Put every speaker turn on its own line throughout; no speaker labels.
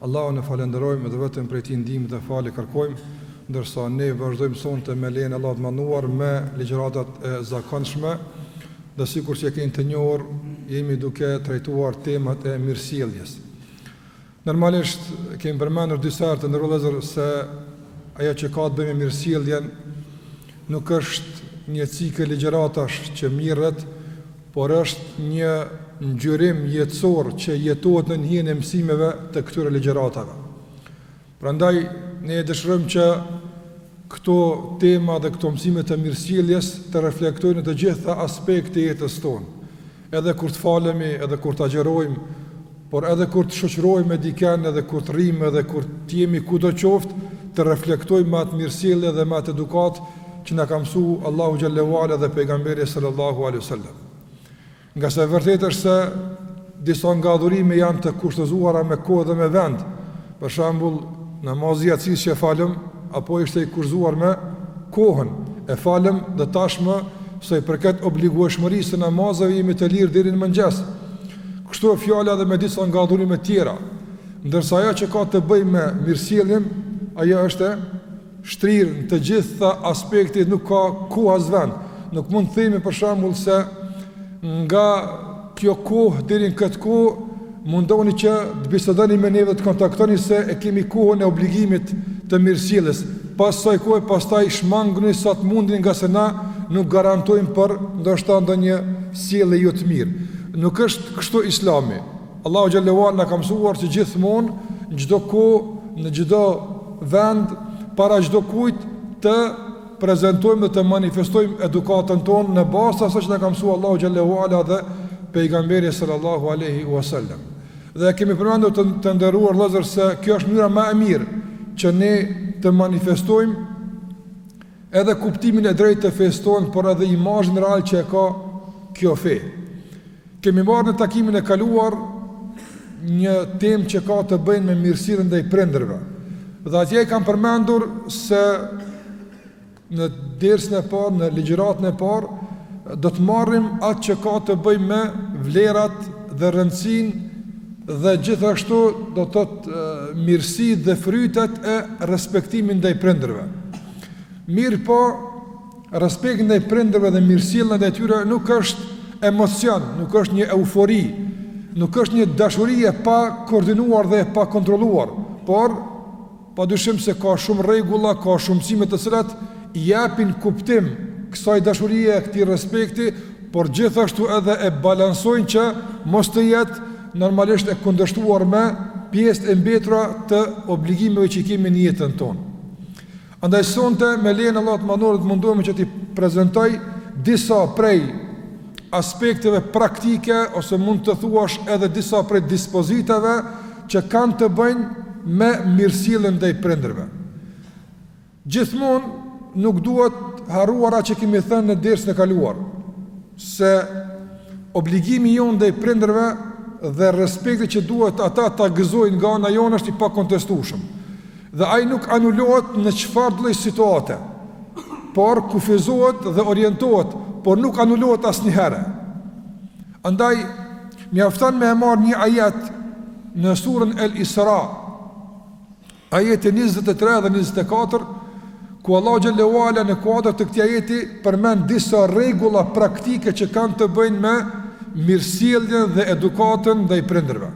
Allahun e falënderojmë dhe vetëm prej Tij ndihmë dhe falje kërkojmë, ndërsa ne vazhdojmë sonte me lejen e Allahut të Madhëruar me ligjëratat e zakonshme dhe sikur që e keni të njohur, jemi duke trajtuar temat e mirësjelljes. Normalisht kemi përmendur disa herë të nderuar vëllezër se ajo që ka të bëjë me mirësjelljen Nuk është një cikël ligjëratash që mirret, por është një ngjyrim jetësor që jetohet nën hijen e mësimeve të këtyre ligjëratave. Prandaj ne dëshirojmë që këto tema dhe këto mësime të mirësjelljes të reflektojnë në të gjitha aspektet e jetës tonë. Edhe kur të falemi, edhe kur të agjërojmë, por edhe kur të shoqërohemi me dikën, edhe kur të rrimë, edhe kur të jemi kudo qoftë, të reflektojmë me atë mirësjellje dhe me atë edukatë që na ka mësuar Allahu xhallahu ala dhe pejgamberi sallallahu alaihi wasallam. Ngase e vërtetë është se disa nga adhurimet janë të kushtëzuara me kohë dhe me vend, Për shembull, namazi i jacisë që e falëm, ajo ishte i kufizuar me kohën, e falëm dhe tashmë sa i përket obligueshmërisë së namazeve jemi të lirë deri në mëngjes. Kështu e fjala edhe me disa nga adhurime të tjera. Ndërsa ajo që ka të bëjë me mirësjelljen, ajo është shtrirë në të gjitha aspektet, nuk ka kohë as vend. Nuk mund të themi për shembull se nga kjo kohë deri në këtë kohë mundoni që të bisedoni me neve të kontaktoni se e kemi kohën e obligimit të mirësjelljes. Pas asaj kohe pastaj shmanguni sa të mundni ngase na nuk garantojmë për ndoshta ndonjë sjellje jo të mirë. Nuk është kështu Islami. Allahu xhallahu ala na ka mësuar që gjithmonë në çdo kohë, në çdo vend, para çdo kujt të prezantojmë dhe të manifestojmë edukatën tonë në bazë të asaj që na ka mësuar Allahu xhallahu ala dhe pejgamberi sallallahu alaihi wasallam. Dhe kemi përmendur të nderuar vëllezër se kjo është mënyra më e mirë që ne të manifestojmë edhe kuptimin e drejtë të fesë tonë, por edhe imazhin real që e ka kjo fe. Kemi marrë në takimin e kaluar një temë që ka të bëjë me mirësinë ndaj prindërve. Dhe atje e kam përmendur se në dersën e parë, në ligjëratën e parë, do të marrim atë që ka të bëjë me vlerat dhe rëndësinë dhe gjithashtu do të thotë mirësi dhe frytet e respektimit ndaj prindërve. Mirëpo, Respekti ndaj prindërve dhe mirësjellja ndaj tyre nuk është emocion, nuk është një eufori, nuk është një dashuri e pakoordinuar dhe e pakontrolluar, por pa dyshim se ka shumë rregulla, ka shumë mësime të cilat i japin kuptim kësaj dashurie, këtij respekti, por gjithashtu edhe e balansojnë që mos të jetë normalisht e kundërshtuar me pjesët e mbetura të obligimeve që i kemi në jetën tonë. Andaj sonte me lejen e Allahut të Madhëruar të mundohemi që t'i prezentoj disa prej aspekteve praktike ose mund të thuash edhe disa prej dispozitave që kanë të bëjnë me mirësjelljen ndaj prindërve. Gjithmonë nuk duhet harruar ajo që kemi thënë në dersën e kaluar se obligimi jonë ndaj prindërve dhe respekti që duhet ata ta gëzojnë nga ana jonë është i pakontestueshëm. Dhe ai nuk anulohet në çfarë lloj situate, por kufizohet dhe orientohet, por nuk anulohet asnjëherë. Andaj mjafton me e marrë një ajet në surën El Isra, ajeti 23 dhe 24, ku Allahu xhallahu ala në kuadër të këtij ajeti përmend disa rregulla praktike që kanë të bëjnë me mirësjelljen dhe edukatën ndaj prindërve.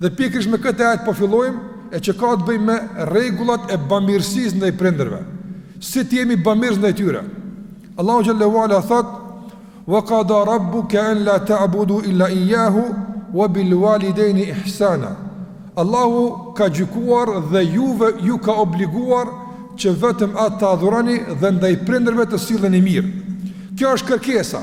Dhe pikërisht me këtë ajet po fillojmë e që ka të bëjë me rregullat e bamirësisë ndaj prindërve. Si të jemi bamirës ndaj tyre? Allahu xhallahu ala thot: "Wa qada rabbuka an la ta'budu illa iyyahu wa bil walidayni ihsana." Allahu ka gjykuar dhe juve ju ka obliguar që vetëm atë ta adhuroni dhe ndaj prindërve të silleni mirë. Kjo është kërkesa.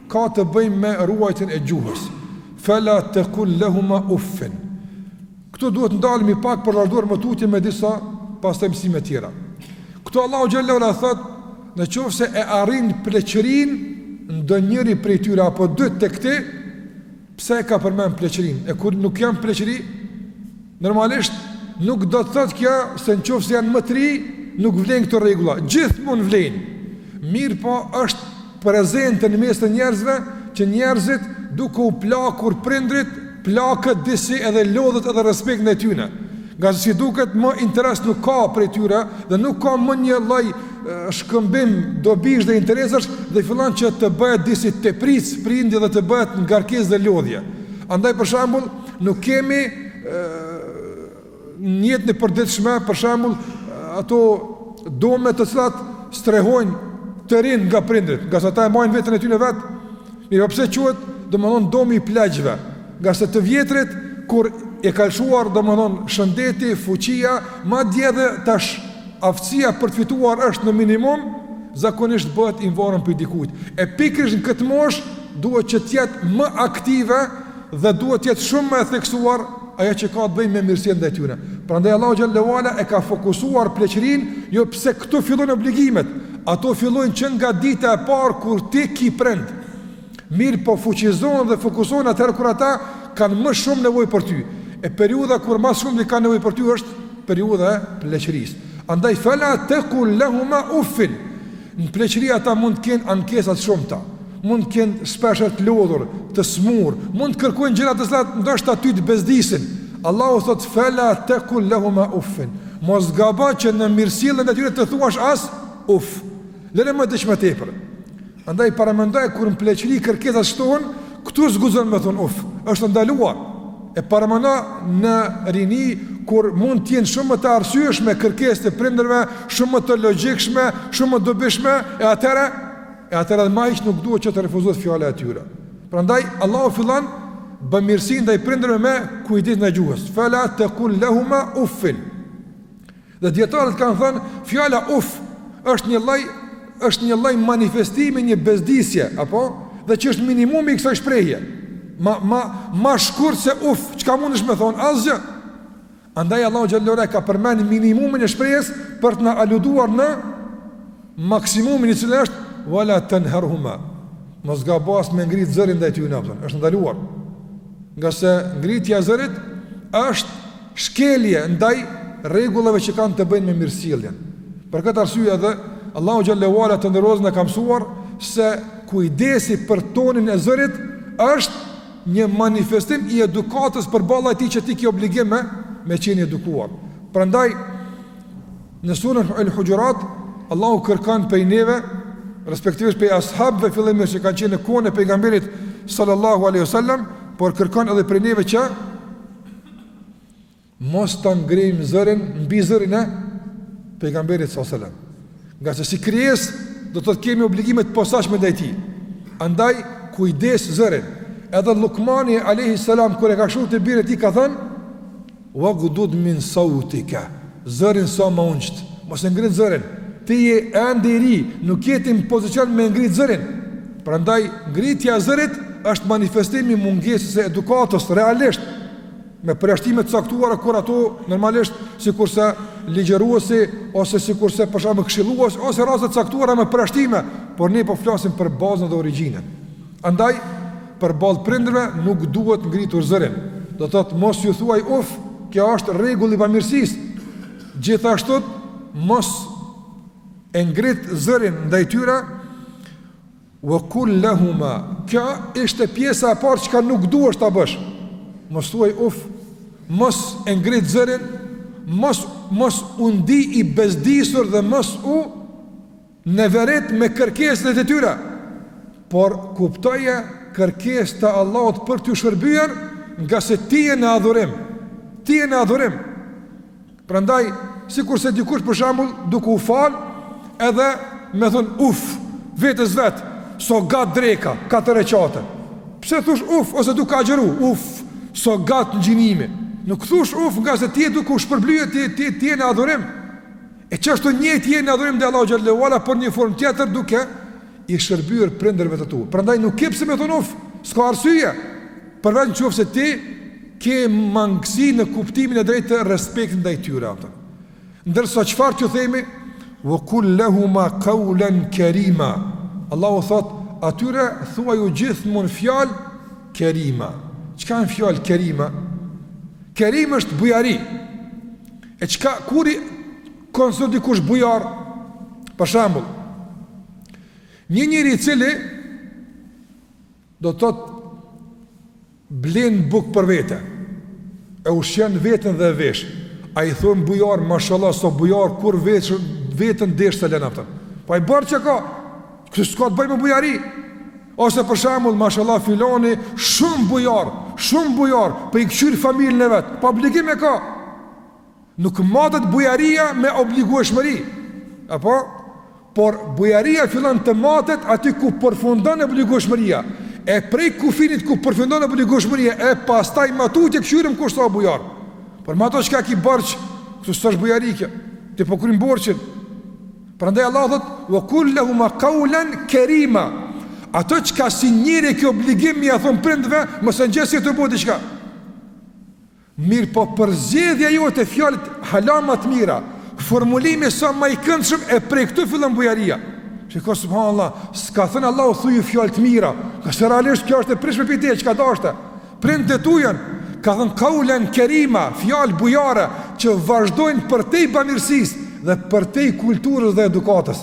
ka të bëjmë me ruajtjen e gjuhës. Fela tekul lehuma uffin. Këtu duhet të ndalemi pak për të vazhduar më tutje me disa pastaj mësime të tjera. Këtu Allahu xhallahu ala thotë, në qoftë se e arrin pleqërinë ndonjëri prej tyre apo të dy tek ti, Pse e ka përmend pleqërinë? E kur nuk janë pleqëri, normalisht nuk do të thotë kjo se në qoftë se janë më të ri, nuk vlejnë këto rregulla. Gjithmonë vlejnë. Mirëpo është prezente në mes të njerëzve që njerëzit duke u plakur prindërit, plaket disi edhe lodhet edhe respekti ndaj tyne. Ngase si duket më interes nuk ka prej tyre dhe nuk ka më një lloj shkëmbim dobish dhe interesash dhe fillon që të bëhet disi tepricë prindi dhe të bëhet ngarkesë dhe lodhje. Andaj për shembull, nuk kemi në jetën e përditshme për shembull ato dome të cilat strehojnë të rinj nga prindërit, ngase ata e majnë veten e tyne vetë, Mirë, po pse quhet domethënë domi i pleqve? Ngase të vjetrit kur e ka lshuar domethënë shëndeti, fuqia, madje edhe tash aftësia për të fituar është në minimum, zakonisht bëhet i varur prej dikujt. E pikërisht në këtë moshë duhet që të jetë më aktive Dhe duhet të jetë shumë më e theksuar ajo që ka të bëjë me mirësinë ndaj tyre. Prandaj Allahu xhelle ve ala e ka fokusuar pleqërinë, jo pse këtu fillojnë obligimet. Ato fillojnë që nga dita e parë kur ti ki prind. Mirëpo fuqizohen dhe fokusohen atëherë kur ata kanë më shumë nevojë për ty. E periudha kur më së shumti kanë nevojë për ty është periudha e pleqërisë. Andaj fala taqul lahuma uffin. Në pleqëri ata mund të kenë ankesa të shumta, mund të kenë shpesh të lodhur, të smur, mund të kërkojnë gjëra të cilat ndoshta ty të bezdisin. Allahu thot fela tekul lahuma uffin. Mos gabo që në mirësjelljen e tyre të thuash as uff. Lëre më diç më tepër. Andaj paramendo kur në pleqëri kërkesat shtohen, Këtu s'guxon me thonë uf, është e ndaluar. E paramendo në rini kur mund të jenë shumë më të arsyeshme kërkesat e prindërve, shumë më të logjikshme, shumë më dobishme, e atëherë, e atëherë më hiç nuk duhet që të refuzohet fjala e tyre. Prandaj Allahu fillon bamirësinë ndaj prindërve me kujdes ndaj gjuhës. Fela taqul lahumā uffin. Dhe dijetarët kanë thënë, fjala uf është një lloj është një lloj manifestimi një bezdisje, apo? Dhe që është minimumi i kësaj shprehje. Ma ma ma shkurt se uf, çka mundesh me thon asgjë. Andaj Allahu xhelle ve ala ka përmend minimumin e shprehjes për të na aluduar në Maksimumin i cili është wala tanharhuma. Mos gabo as me ngrit zërin ndaj tyre, thotë, është e ndaluar. Ngase ngritja e zërit është shkelje ndaj rregullave që kanë të bëjnë me mirësjelljen. Për këtë arsye edhe Allahu xhelle ve ala të nderuar na ka mësuar se kujdesi për tonin e zërit është një manifestim i edukatës përballë atij që ti ki obligim me, me qenë i edukuar. Prandaj, Në surën Al-Hujurat, Allahu kërkon prej neve, respektivisht prej ashabëve fillimisht që kanë qenë në kohën e pejgamberit sallallahu alaihi wasallam, por kërkon edhe prej neve që mos ta ngrejmë zërin mbi zërin e pejgamberit sallallahu alaihi wasallam. Ngase si krijes do të kemi obligime të posaçme ndaj tij. Andaj kujdes zërin. Edhe Lukmani alayhi salam kur e ka kshillu birin e tij ka thënë Waghdud min sawtika, zërin sa më ulët, mos e ngrit zërin, ti je ende i ri, nuk je ti në pozicion me ngrit zërin, prandaj ngritja e zërit është manifestim i mungesës së edukatës realisht, me përjashtime të caktuara kur ato normalisht sikurse ligjëruesi ose sikurse për shembull këshillues ose raste të caktuara me përjashtime, por ne po flasim për bazën dhe origjinën. Andaj, përballë prindërve nuk duhet ngritur zërin. Do thotë mos ju thuaj uf, kjo është rregull i bamirësisë. Gjithashtu mos e ngrit zërin ndaj tyre wa kul lahuma. Kjo ishte pjesa e parë çka nuk duhesh ta bësh. Mos thuaj uf, mos e ngrit zërin, mos mos u ndi i bezdisur dhe mos u neverit me kërkesat e tyre, por kuptoje kërkesë të Allahut për t'ju shërbyer, ngase ti je në adhurim, ti je në adhurim. Prandaj, sikurse dikush për shembull duke u fal, edhe me thonë uf, vetes vet, sa gat dreka, katër rekate. Pse thush uf ose duke agjëru, uf, sa gat ngjinimi. Nuk thush uf, ngase ti je duke u shpërblyer, ti ti ti je në adhurim. E qashtu njëjtë je në adhurim ndaj Allahu xhelle ue ala por në një formë tjetër duke i shërbyer prindërve të tu. Prandaj nuk ke pse me thonë uf, s'ka arsye. Përveç në qoftë se ti ke mangësi në kuptimin e drejtë të respektit ndaj tyre ata. Ndërsa çfarë t'ju themi? Wa kul lahumā qawlan karīmā. Allahu thotë, atyre thuaju gjithmonë fjalë kerima. Çka janë fjalë kerima? Kerim është bujari. E çka, kur e konsideron dikush bujar? Për shembull, një njeri i cili do të thotë blen bukë për vete e ushqen veten dhe vesh. A i thonë bujar, mashallah, sa bujar kur veç veten desh të lënë atë. Po ai bërë çka? Kjo s'ka të bëjë me bujari. Ose për shembull, mashallah filani shumë bujar, shumë bujar, se po i këqyr familjen e vet. Pa obligim e ka. Nuk matet bujaria me obligueshmëri. Apo? Por bujaria fillon të matet aty ku përfundon obligueshmëria. E prej kufinit ku përfundon obligueshmëria e pastaj ma tutje këqyrim kush sa bujar. Por me ato çka ki borxh, s'është bujari kjo. Ti po kryen borxhin. Prandaj Allahu thotë: "Wa qul lahuma qawlan kerima." Ato çka si njeri e ke obligim me ia thonë prindve, mos e njeh si je tu bo diçka. Mirëpo përzgjedhja jote e fjalëve hala më të mira, formulimi sa më i këndshëm e prej këtu fillon bujaria. Shiko subhanallah, s'ka thënë Allahu thuaju fjalë të mira, ngase realisht kjo është e pritshme prej teje çka do. Prindët e tu janë, ka thënë kaulen kerima, fjalë bujare që vazhdojnë përtej bamirësisë dhe përtej kulturës dhe edukatës.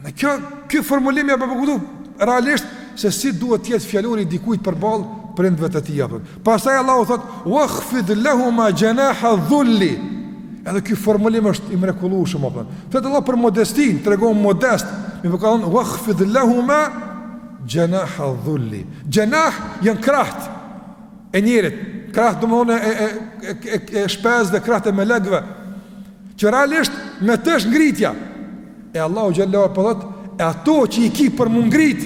Edhe ky, ky formulim ja përpëkudu po realisht se si duhet të jetë fjalori i dikujt përballë prindve të tij. Po. Pastaj Allahu thotë, u akhfid lehu ma gjenaha dhulli. Edhe ky formulim është i mrekullueshëm. Po flet Allahu për modestinë, tregohu modest. Mirëpo ka thonë, u akhfid lehu ma Xhenah edh-dhulli. Xhenah janë krahët e njerit, krahët domethënë e e e e shpes dhe krahët e melekëve. Që realisht me të është ngritja. E Allahu xhel-le ue ala po thot, e ato që i ki për mu ngrit,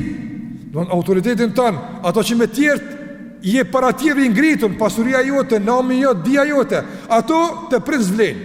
domethënë autoritetin tan, ato që me tjertë je para tjerë i ngritun, pasuria jote, nami jote, dija jote, ato te prindi s'vlen.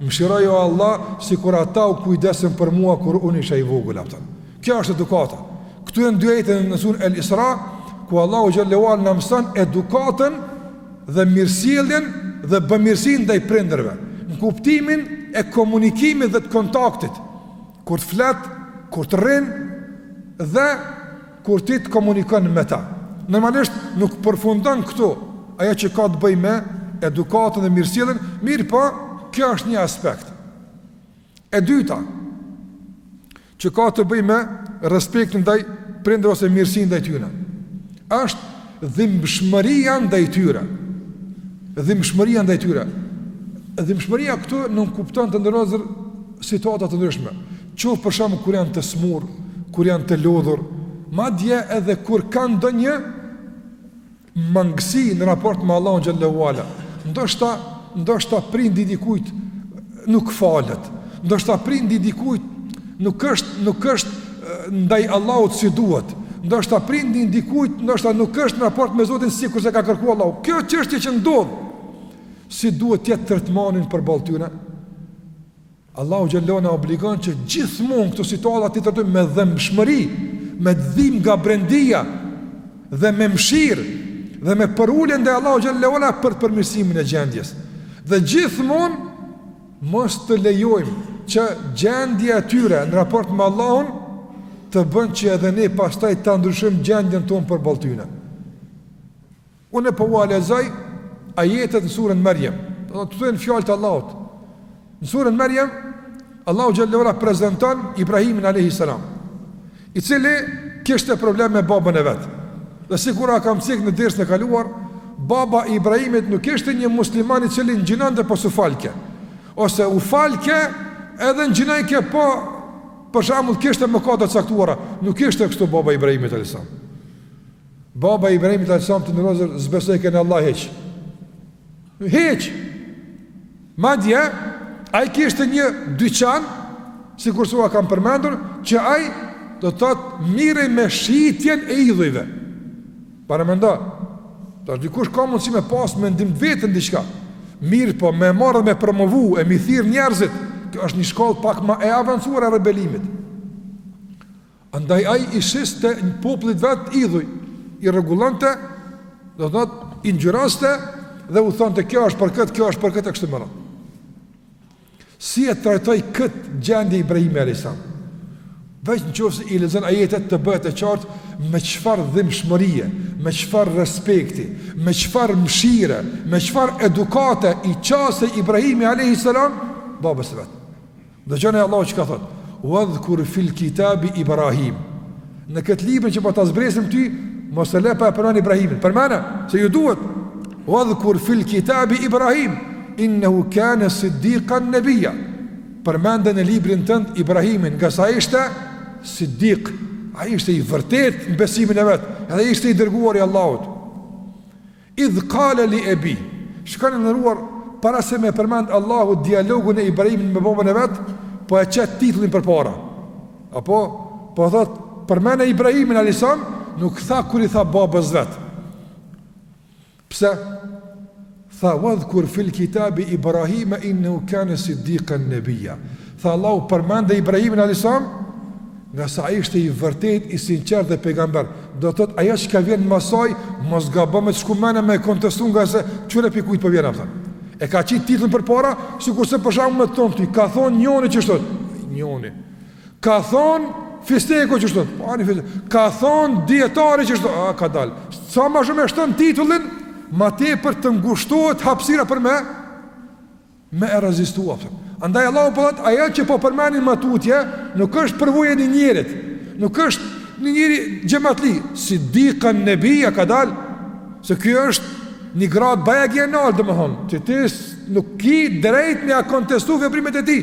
Mëshiroji o Allah sikur ata u kujdesën për mua kur unë isha i vogël, a kupton. Kjo është edukata. Këtu janë dy ajete në surën El Isra ku Allahu xhel-le ue ala na mëson edukatën dhe mirësjelljen dhe bamirësinë ndaj prindërve, në kuptimin e komunikimit dhe të kontaktit kur të flet, kur të rrin dhe kur ti të komunikon me ta. Normalisht nuk përfundon këtu ajo që ka të bëjë me edukatën dhe mirësjelljen, mirëpo, kjo është një aspekt. E dyta, që ka të bëjë me respektin ndaj prindërve ose mirësinë ndaj tyne, është dhimbshmëria ndaj tyre. Dhimbshmëria ndaj tyre. Dhimbshmëria këtu nënkupton të nderuar vëllezër situata të ndryshme. Qoftë për shembull kur janë të smurë, kur janë të lodhur, madje edhe kur kanë ndonjë mangësi në raport me Allahun xhel-le ue ala. Ndoshta, ndoshta prindi i dikujt nuk falet. Ndoshta prindi i dikujt nuk është nuk është ndaj Allahut si duhet. Ndoshta prindi i dikujt ndoshta nuk është në raport me Zotin sikurse ka kërkuar Allahu. Kjo çështje që ndodh si duhet të jetë tretmani përballë tyne? Allahu xhel-le ue ala na obligon që gjithmonë këto situata t'i trajtojmë me dhëmbshmëri, me dhim nga brendia dhe me mëshirë dhe me përulje ndaj Allahut xhel-le ue ala për përmirësimin e gjendjes. Dhe gjithmonë mos të lejojmë që gjendja e tyre në raport me Allahun të bën që edhe ne pastaj ta ndryshojmë gjendjen tonë përballë tyne. Unë po ua lexoj ajetet në surën Merjem, domethënë fjalët e Allahut. Në surën Merjem Allahu xhel-le ue ala e prezanton Ibrahimin alejhi selam, i cili kishte problem me babën e vet. Dhe sikur ua kam cek në dersin e kaluar, baba i Ibrahimit nuk ishte një musliman i cili ngjinonte po s'u falke. Ose u falke edhe ngjinonke po për shembull kishte mëkate të caktuara, nuk ishte kështu baba i Ibrahimit alejhi selam. Baba i Ibrahimit alejhi selam të nderuar vëllezër s'besojke në Allah hiç. Hiç. Madje ai kishte një dyqan, sikurse ua kam përmendur, që ai do të thotë merrej me shitjen e idhujve. Paramendo. Tash dikush ka mundësi me pas mendim vetën diçka. Mirëpo me marrë me promovu e m'i thirr njerëzit, kjo është një shkallë pak ma e avancuar e rebelimit. Andaj ai i shiste një popullit vet idhuj, i rregullonte, do të thotë i ngjyraste dhe u thonte kjo është për këtë, kjo është për këtë e kështu me radhë. Si e trajtoi kët gjendje Ibrahimi alayhis salam? Veç në qoftë se i lexon ajetet të bëhet e qartë me çfarë dhimbshmërie, me çfarë respekti, me çfarë mëshire, me çfarë edukate i qaset Ibrahimi alayhis salam babës vet. Dëgjoni Allahu çka thot: "Wadhkur fil kitabi Ibrahim." Në këtë libër që po ta zbresim ty, mos e lë pa e përmend Ibrahimin. Përmende se ju duhet. Wadhkur fil kitabi Ibrahim, innahu kana siddiqan nabiyya. Përmende në librin tënd Ibrahimin, ngase ishte siddiq. Ai ishte i vërtetë në besimin e vet, edhe ishte i dërguar i Allahut. Idh kale li ebi, shiko i nderuar, para se me përmend Allahu dialogun e Ibrahimin me babën e vetë, po e qet titullin përpara. Apo, po thot, përmende Ibrahimin alejhi selam, nuk tha kur i tha babës vetë. Pse? Tha, wadhkur fil kitabi Ibrahima innehu kane siddikan nebija. Tha, Allahu përmende Ibrahimin alejhi selam, Ngase ai ishte i vërtetë, i sinqertë dhe pejgamber. Do të thotë ajo çka vjen mas saj, mos gabo me t'shku menja me e kontestu ngase kqyre pi kujt po vjen, a kupton. E ka qit titullin përpara, sikurse për shembull me t'thon ty, ka thon njëri qështu, njëri. Ka thon fisteku qështu, po ani fistek. Ka thon dijetari qështu, a kadal. Sa më shumë e shton titullin, më tepër të ngushtohet hapësira për me me e rezistu atë andaj Allahu po thotë ajo që po përmenim më tutje nuk është përvojë e një njerit nuk është një njeri xhematli siddikan nebija kadal se kjo është një grad bajagi e naltë domthon ti ti nuk ki drejt me ia kontestu veprimet e tij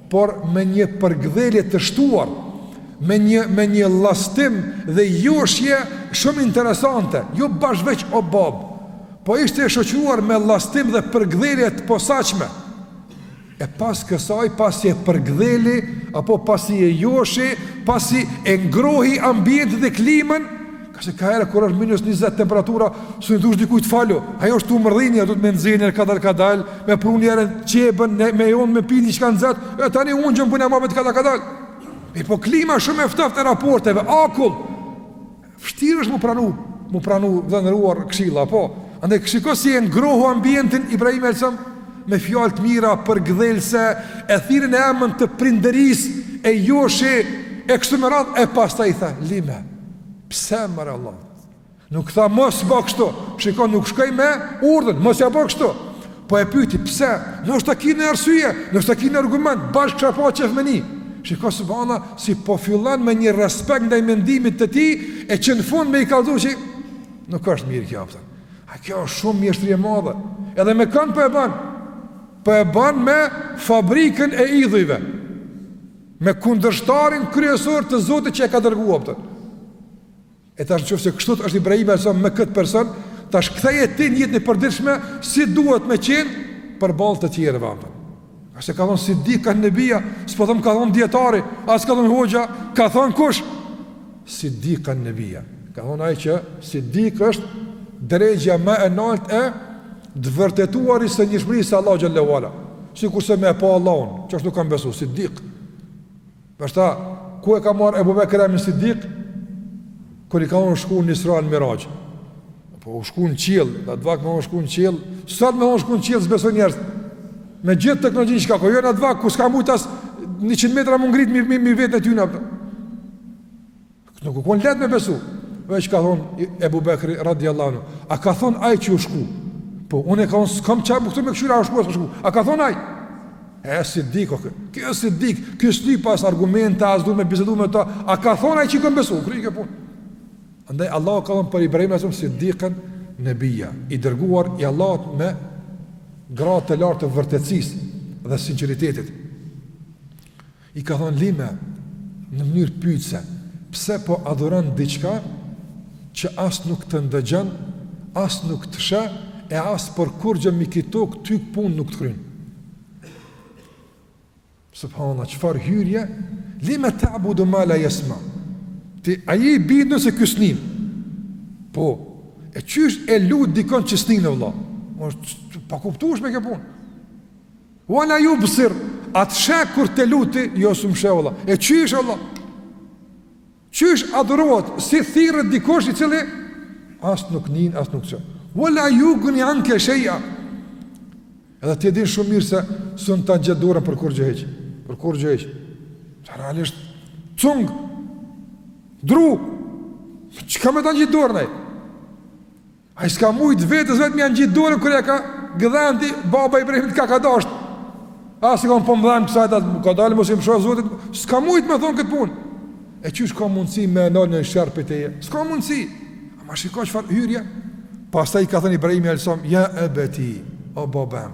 por me një përkdhelje të shtuar, me një me një llastim dhe joshje shumë interesante, jo bash veç o bab, po ishte e shoqëruar me llastim dhe përkdhelje të posaçme. E pas kësaj, pasi e përkdheli apo pasi e joshi, pasi e ngrohi ambientin dhe klimën, Ka se ka herë kur është minus 20 temperatura, s'mun i thush dikujt falu. Ajo është tu mërdhi, rrini të nxemi kadal kadal, me pru njeri qeben, ne me jon me pi diçka nxehtë. E tani bëjmë punë muhabet kadal kadal. E po klima shumë e ftohtë e raporteve, akull. Vështirë është m'u pranu, m'u pranu i nderuar këshilla, po. Andaj shiko si e ngrohu ambientin Ibrahimi alejhi selam me fjalë të mira përkdhelse, e thirrën në emën të prindërisë e joshi e kështu me radhë e pastaj i tha, "Lime, Pse mërë Allah? Nuk tha mos ban kështu. Shiko nuk shkoi me urdhër, mos ja ban kështu. Po e pyeti pse? Noshta ki një arsye, noshta ki një argument, bashkë që fa që fëmeni. Shiko subhanallah, si po fillon me një respekt ndaj mendimit të tij, e që në fund me i kallzu që nuk është mirë kjo apëtën. A kjo është shumë mjeshtri e madhe, edhe me kan po e ban, po e ban me fabrikën e idhujve. Me kundërshtarin kryesor të Zotit që e ka dërgu atë. E tash në qoftë se kështu është Ibrahimi alejhi selam me kët person, tash ktheje ti në jetën e përditshme si duhet me qen përballë të tjerëve atë. A se ka thon sidikan nebia, s'po thom ka thon dijetari, as ka thon hoxha, ka thon kush? Sidikan nebia. Ka thon ai që sidik është derexhja më e lartë e Të vërtetuarit e njëshmërisë së Allahut xhelle ue ala, sikurse me e pa Allahun, qashtu nuk kam besu, sidik. Për shta, ku e ka marrë Ebu Bekri emrin sidik, kur i ka thonë u shku në Isra e Miraxh. Po u shku në qiell, n'at vakt me thonë u shku në qiell, sot me thonë u shku në qiell, s'e besojnë njerëz. Me gjithë teknologjinë që ka, po jo n'at vakt, kur s'ka mujtë as 100 metra m'u ngritë, mi, mi, mi vetë në ty në. Këtë nuk u konë lehtë me besu, veç ka thonë Ebu Bekri radiallahu anhu, a ka thonë ai që u shku, po unë e ka thonë, s'kam qa më këtu me kqyrë, a u shku, a s'u shku, a ka thonë ai, e sidik, ok, ky o sidik, ky s'lyp as argumente, as s'du me bisedu me ta, a ka thonë ai që i kam besu, kry kjo punë, Andaj Allahu ka thënë për Ibrahim alayhis salam siddiqan nabiyya, i dërguar i Allahut me gradë të lartë të vërtetësisë dhe sinqeritetit. I ka thënë Lime në mënyrë pyetëse, Pse po adhuron diçka që as nuk të ndëgjon, as nuk të sheh, e as për kurrgjë mbi këtë tokë ty punë nuk të kryen? Subhanallahu, çfarë hyrje? Lime ta'budu ma la yasma. Ti a je i bindur se ky s'nin. Po, e qysh e lut dikon që s'nin vëlla. Është e pakuptueshme kjo punë. Wala yubsir, a të sheh kur e lut ti, jo s'um sheh vlla. E qysh vlla? Qysh adhurohet si thirret dikush i cili as nuk nin, as nuk çon. Wala yughni anka shay'a. Edhe ti e din shumë mirë se s'un ta ngjat dorën për kurrgjë hiç. Për kurrgjë hiç. Realisht cung dru çka me ta ngjat dorën ai? Ai s'ka mujt vetes vet me ja ngjat dorën kur e ka gdhend baba i Ibrahimit kah ka dasht. As i kanë po m'dhamb kësaj ta kadalë mos i msho zotit, s'ka mujt me thon kët punë. E qysh ka mundsi me nal një sherr prej teje. S'ka mundsi. Ama shiko çfarë hyrje. Pastaj i ka thënë Ibrahimi alejhi selam, "Ja ebeti, o babam."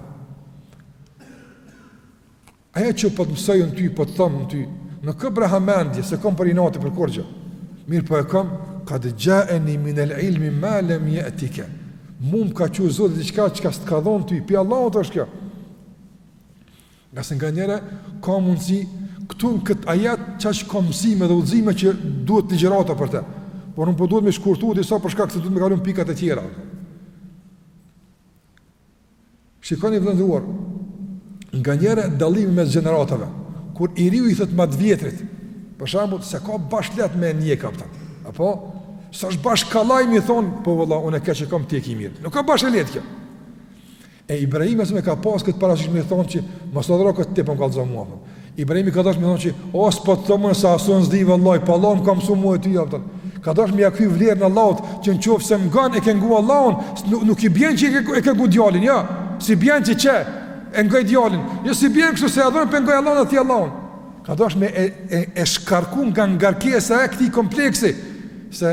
Hajde që po të mësoj unë ty, po të thom unë ty, ndëgjo bre ha mendje, s'e kom për inati për kurgjë, mirë po e kom, kad xhaeni minel ilmi ma lem je'tike, mu m'ka çu Zoti diçka që s'të ka dhonë ty, pi Allahut është kjo, nga se nganjëherë, ka mundësi, këtu në këtë ajat, çka që ka mësime dhe udhëzime që duhet të zgjerohet për te, por unë po duhet me shkurtu disa për shkak se duhet me kalu në pikat e tjera, Shikoni të nderuar, nganjëherë dallimi mes gjeneratave, kur i riu i thotë ma t'vjetrit, për shembull, s'e ka bash lehtë me e kapt, apo, s'është bash kollaj me i thonë, po vëlla, unë e keq e kom, ti e ki mirë, nuk o bash e lehtë kjo. E Ibrahimi si me e ka pas këtë parasysh mi thonë që, mos o tu thonë ky ti po m'kallzon mua, thonë. Ibrahimi ka dasht me i thonë që o s'po të thom se as un s'di vallahi, po Allahu na ka mësu mu e ty atë. Ka dasht me ia kthy vlerën n'Allahut, që nëse ngon e ke ngu Allahun, nuk, nuk i bjen që e ke ngu djalin, jo. S'i bjen që qe e ngoj djalin. Jo s'i bjen kështu se ai thon p'e ngoj Allahun atë Allahun. Ka dasht me e e, e shkarku nga ngarkesa e këtij kompleksi se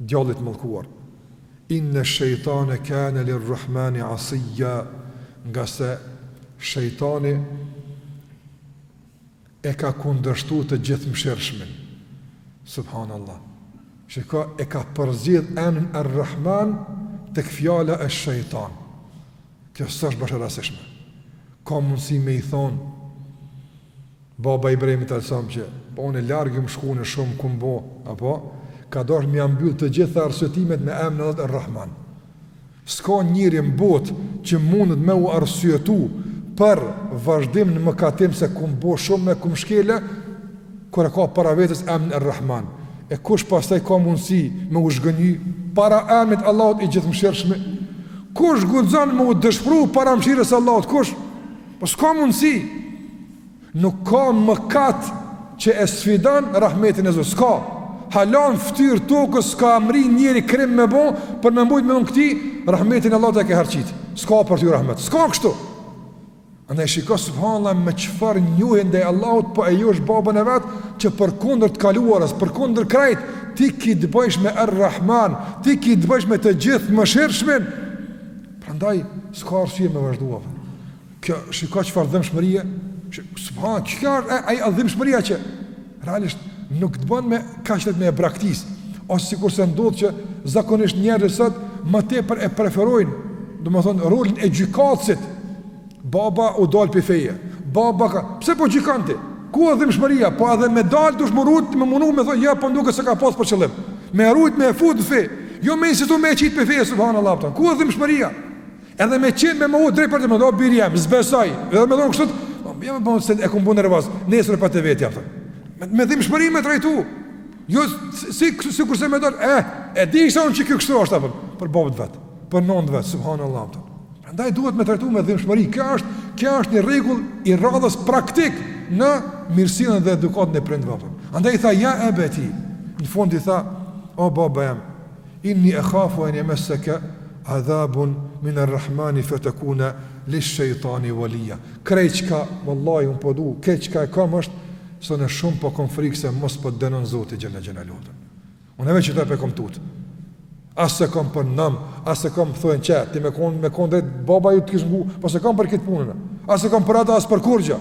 Djallit të mallkuar, Inne shejtane kane li rrahmani asija, nga se shejtani e ka kundërshtu të gjithmëshirshmin. Subhanallah. Shiko, e ka përzgjedh emnin Er-Rahman tek fjala shejtan. Kjo s'është bash e rasishme. Ka mundësi me i thonë, Baba i Ibrahimit alejhi selam që, po unë larg jum shku, unë shum kum bo, apo, ka dash m'ia mbyll të gjitha arsyetimet me emn t'Allahut Ar Rahman. S'ka njeri në botë që mundet me u arsyetu për vazhdim në mëkatim se kum bo shum e kum shkele, kur e ka para vetes emn Ar Rahman. E kush pastaj ka mundësi me u zhgënjy para emnit Allahut i gjithëmshirshmi? Kush guxon me u dëshpru para mëshirës së Allahut? Kush? Po s'ka mundësi. Nuk ka mëkat që e sfidon rahmetin e Zotit. S'ka. Hala n'fytyrë t'tokës s'ka mrri njeri krim me bë për me mujt me i thonë këti, rahmetin e Allahut e ke harxhit. S'ka për ty rahmet. S'ka kështu. Andaj shiko subhanallah me çfarë njohje ndaj Allahut po e josh babën e vet që përkundër të kaluarës, përkundër krejt, ti ki të bëjsh me Ar-Rahman, ti ki të bëjsh me të Gjithëmëshirshmin. Prandaj s'ka arsye me vazhduar. Kjo shiko çfarë dhimshmërie, subhan, kjo është ajo ajo dhimshmëria që realisht nuk të bën me kaq lehtë me e braktis. Ose sikurse ndodh që zakonisht njerëzit sot më tepër e preferojnë, domethënë rolin e gjykatësit. Baba u dal pi feje. Baba ka, pse po gjykon ti? Ku është dhimshmëria? Po edhe me dal dush me nrrit, me u mundu me thonë, "Ja, po ndoshta s'e ka pas për qëllim." Me nrrit me e fut në fe. Jo me insistu me e qitë pi feje, subhanallah, pëtën. Ku është dhimshmëria? Edhe me qenë me m'u drejt po t'më do biri jem, zbesoj, edhe me thonë kështët, po, më jam e se e ka më bo nervoz, nesër e pa të vetja, për. Me, me dhimbshmëri me trajtu, jo, si, si, sikurse me dorë, eh, e di sa unë që kjo kështu është, për, për babës t'vet, për nanës t'vet, subhanallah, për. Andaj duhet me trajtu me dhimbshmëri, kjo është, kjo është një rregull i radhës praktik në mirësinë dhe edukatën e prindëve pra. Andaj i tha, ja ebeti, në fund i tha, o baba jem, Inni e khafu en jemesseke adhabun min er rahmani fetekune lish shejtani velija krejt qka vallahi un po du krejt qka e kam është se un e shum po kom frik se mos po të denon zoti xhele xhelalu une veq qyta po kom tut as se kom për nam as se kom thuen qe ti me kon me kon drejt baba ju të kish ngu po se kom për kit punën as se kom për ata as për kurgja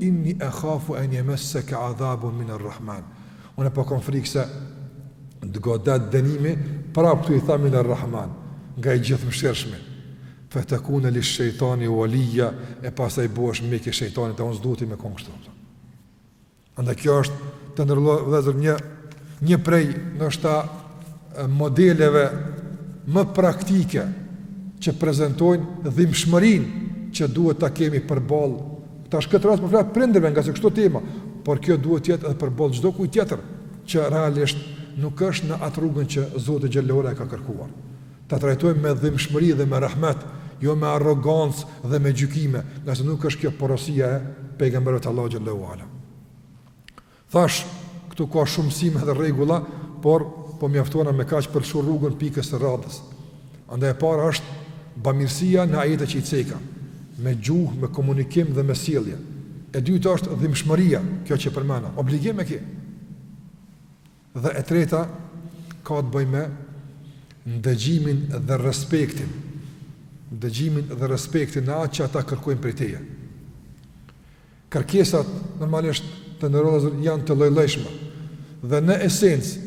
inni e khafu en yemesseke adhabun min er rahmani Unë po kam frikë se të godet dënimi, prapë ktu i tha min er Rahman, nga i Gjithëmëshirshmi. Fetekune lish shejtani velija, e pastaj bohesh mik i shejtanit, e un s'du ti me konë kështu. Andaj kjo është të nderuar vllezër një, një prej ndoshta modeleve më praktike që prezantojnë dhimbshmërinë që duhet ta kemi përballë. Tash këtë rast po flas prindërve ngase kështu tema, por kjo duhet të jetë edhe përballë çdokujt tjetër që realisht nuk është në atë rrugën që Zoti xhele ve ala e ka kërkuar. Ta trajtojmë me dhimbshmëri dhe me rahmet, jo me arrogancë dhe me gjykime, ngase nuk është kjo porosia e pejgamberve t'Allahut xhele ve ala. Thash, këtu ka shumë mësime dhe rregulla, por po mjaftohna me kaq për t'lshu rrugën pikës së radhës. Andaj e para është bamirësia në ajete që i ceka, me gjuhë, me komunikim dhe me sjellje. E dyta është dhimbshmëria, kjo që përmenda, obligim e ke. Dhe e treta ka të bëjë me ndëgjimin dhe respektin. Ndëgjimin dhe respektin në atë që ata kërkojnë prej teje. Kërkesat normalisht të nderuar vëllezër janë të llojllojshme dhe në esencë,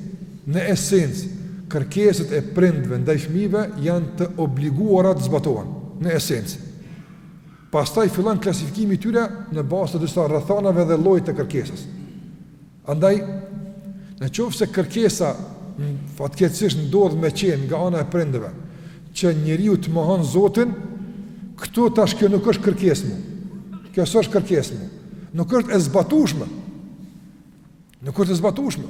në esencë kërkesat e prindëve ndaj fëmijëve janë të obliguara të zbatohen, në esencë. Pastaj fillon klasifikimi i tyre në bazë të disa rrethanave dhe llojit të kërkesës. Andaj, në qoftë se kërkesa fatkeqësisht ndodh me qenë nga ana e prindërve, që njeriu të mohon Zotin, këtu tash kjo nuk është kërkesë më. Kjo s'është kërkesë më. Nuk është e zbatueshme. Nuk është e zbatueshme.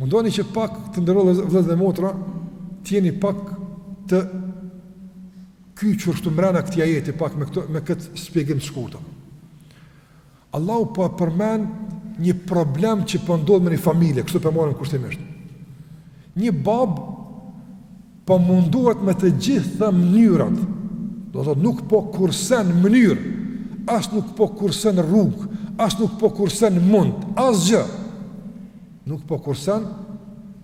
Mundoni që pak të nderuar vëllezër dhe motra, të jeni pak të kyçur kështu mbrenda këtij ajeti pak me këtë me këtë shpjegim të shkurtër. Allahu po përmend një problem që po ndodh me një familje, kështu po marrim kushtimisht. Një babë po mundohet me të gjitha mënyrat, do thotë nuk po kursen mënyrë, as nuk po kursen rrugë, as nuk po kursen mund, asgjë nuk po kursen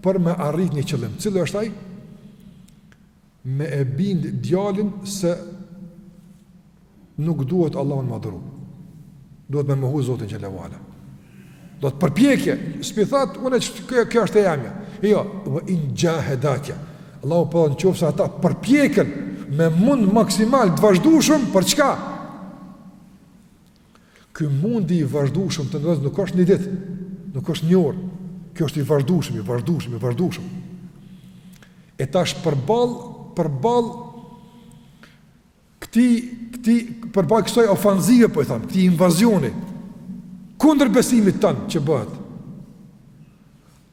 për me arrit një qëllim. Cili është ai? Me e bind djalin se Nuk duhet Allahun me adhuru. Duhet me mohu Zotin xhele ue ala. Do thotë përpjekje, s'pi thot, unë që kjo, kjo është e jamja. Jo, ue in xhahedake. Allahu po në qoftë se ata përpjeken me mund maksimal të vazhdushëm, për çka? Ky mundi i vazhdushëm domethonë nuk është një ditë, nuk është një orë. Kjo është i vazhdushëm, i vazhdushëm, i vazhdushëm. E tash përball, përball Këtij, këtij, përballë kësaj ofanzive, po i tham, këtij invazioni, kundër besimit tanë që bëhet,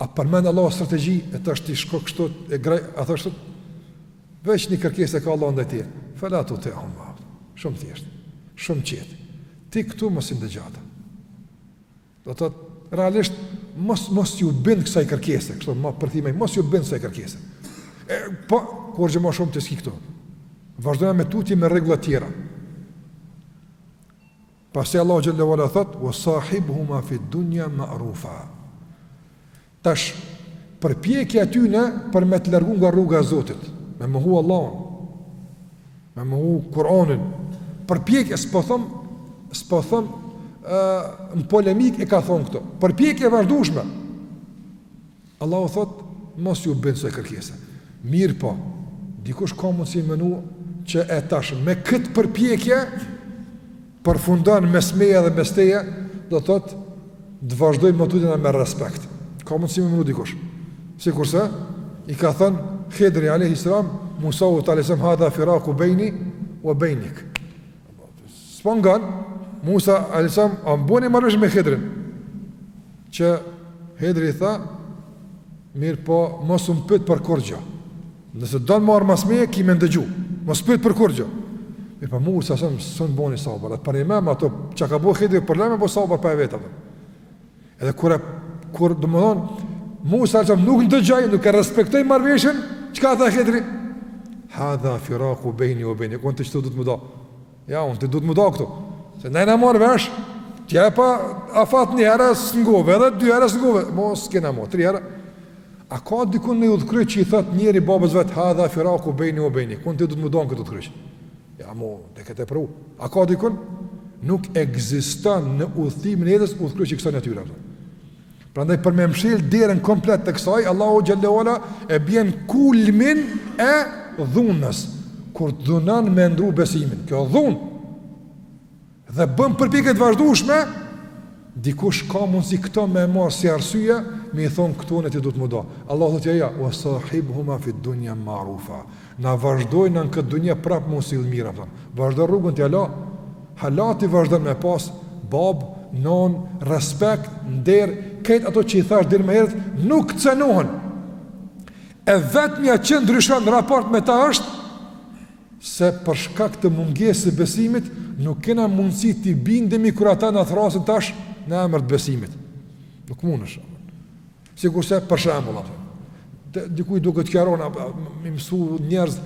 a përmend Allah strategji, e tash ti shko kështu, e graj, ashtu, veç një kërkesë e ka Allah ndaj teje, fe la tuti'huma, shumë thjesht, shumë qetë, ti këtu mos i ndëgjo ata. Do të thotë, realisht, mos, mos ju bind kësaj kërkese, kështu, me përkthim, mos ju bind kësaj kërkese. E, po, kurgjë ma shumë ti s'ki këtu. Vazhdojmë më tutje me rregulla tjera. Pastaj Allahu xhele ue ala thot, ue sahibhuma fi dunja ma'rufa. Tash, përpjekja e tyne për me të largu nga rruga e Zotit, me mohu Allahun, me mohu Kur'anin, përpjekje, s'po thom, s'po thom, në polemikë e ka thonë këto, përpjekje e vazhdushme, Allahu thot, mos ju bind kësaj kërkese, mirëpo, dikush ka mundësi me menu, që e tash me këtë përpjekje, përfundon mes meje dhe mes teje, do të thotë të vazhdojmë më tutje me respekt. Ka mundësi me mendu dikush. Sikurse i ka thënë Hedri a.s. Musaut a.s. hadha firaku bejni ue bejnik. S'po ngon, Musa a.s. e boni marrvesh me Hedrin. Që Hedri i tha, mirëpo mos më pyet për kurgjë. Nëse don me ardh mas meje ki me ndëgju. Mos pyet për kurgjë. Mirëpo Musa a.s. s'un boni sabër. A përnimen ato çka ka bo Hedri problem me bo sabër pa e vetë atë. Edhe kur e kur domethon Musa a.s. nuk ndëgjoi, nuk e respektoi marrveshën, çka tha Hedri? Hadha firaku bejni ue bejnik. Unë e ti qitu duhet m'u da. Ja, unë e ti duhet m'u da këtu. Se ne jena marrë vesh, t'jepa afat një herë s'ngove, edhe dy herë s'ngove, mo s'kena mo, tri herë. A ka dikun një udhkryq që i thot njeri babës vetë, hadha firaku bejni ue bejnik, unë e ti duhet m'u da në këtë udhkryq. Ja, mo, dhe këtë e pru. A ka dikun? Nuk ekziston në udhëtimin e jetës udhkryq i kësaj natyre. Prandaj për me mshel derën komplet te kësaj, Allahu xhelle ue ala e bjen kulmin e dhunës. Kur të dhunon me ndru besimin, kjo dhunë dhe bën përpjekje të vazhdueshme, dikush ka mundsi këto me marr si arsye, me i thon këtu ne ti duhet me u nda. Allahu thotë ja, ja, wa sahibhuma fi dunya ma'rufa. Na vazhdo në këtë dunja prap me u sill mirë, apo. Vazhdo rrugën ti hala. Hala ti vazhdon me pas bab, non, respekt, nder, krejt ato që i thash deri më herët, nuk cenohen. E vetmja që ndryshon në raport me ta është se për shkak të mungesës së besimit nuk kena mundësi të bindemi kur ata na thrasin tash në emër të besimit. Nuk mundesh. Sikurse për shembull apo dikuj duket e çarë apo me mësu njerëz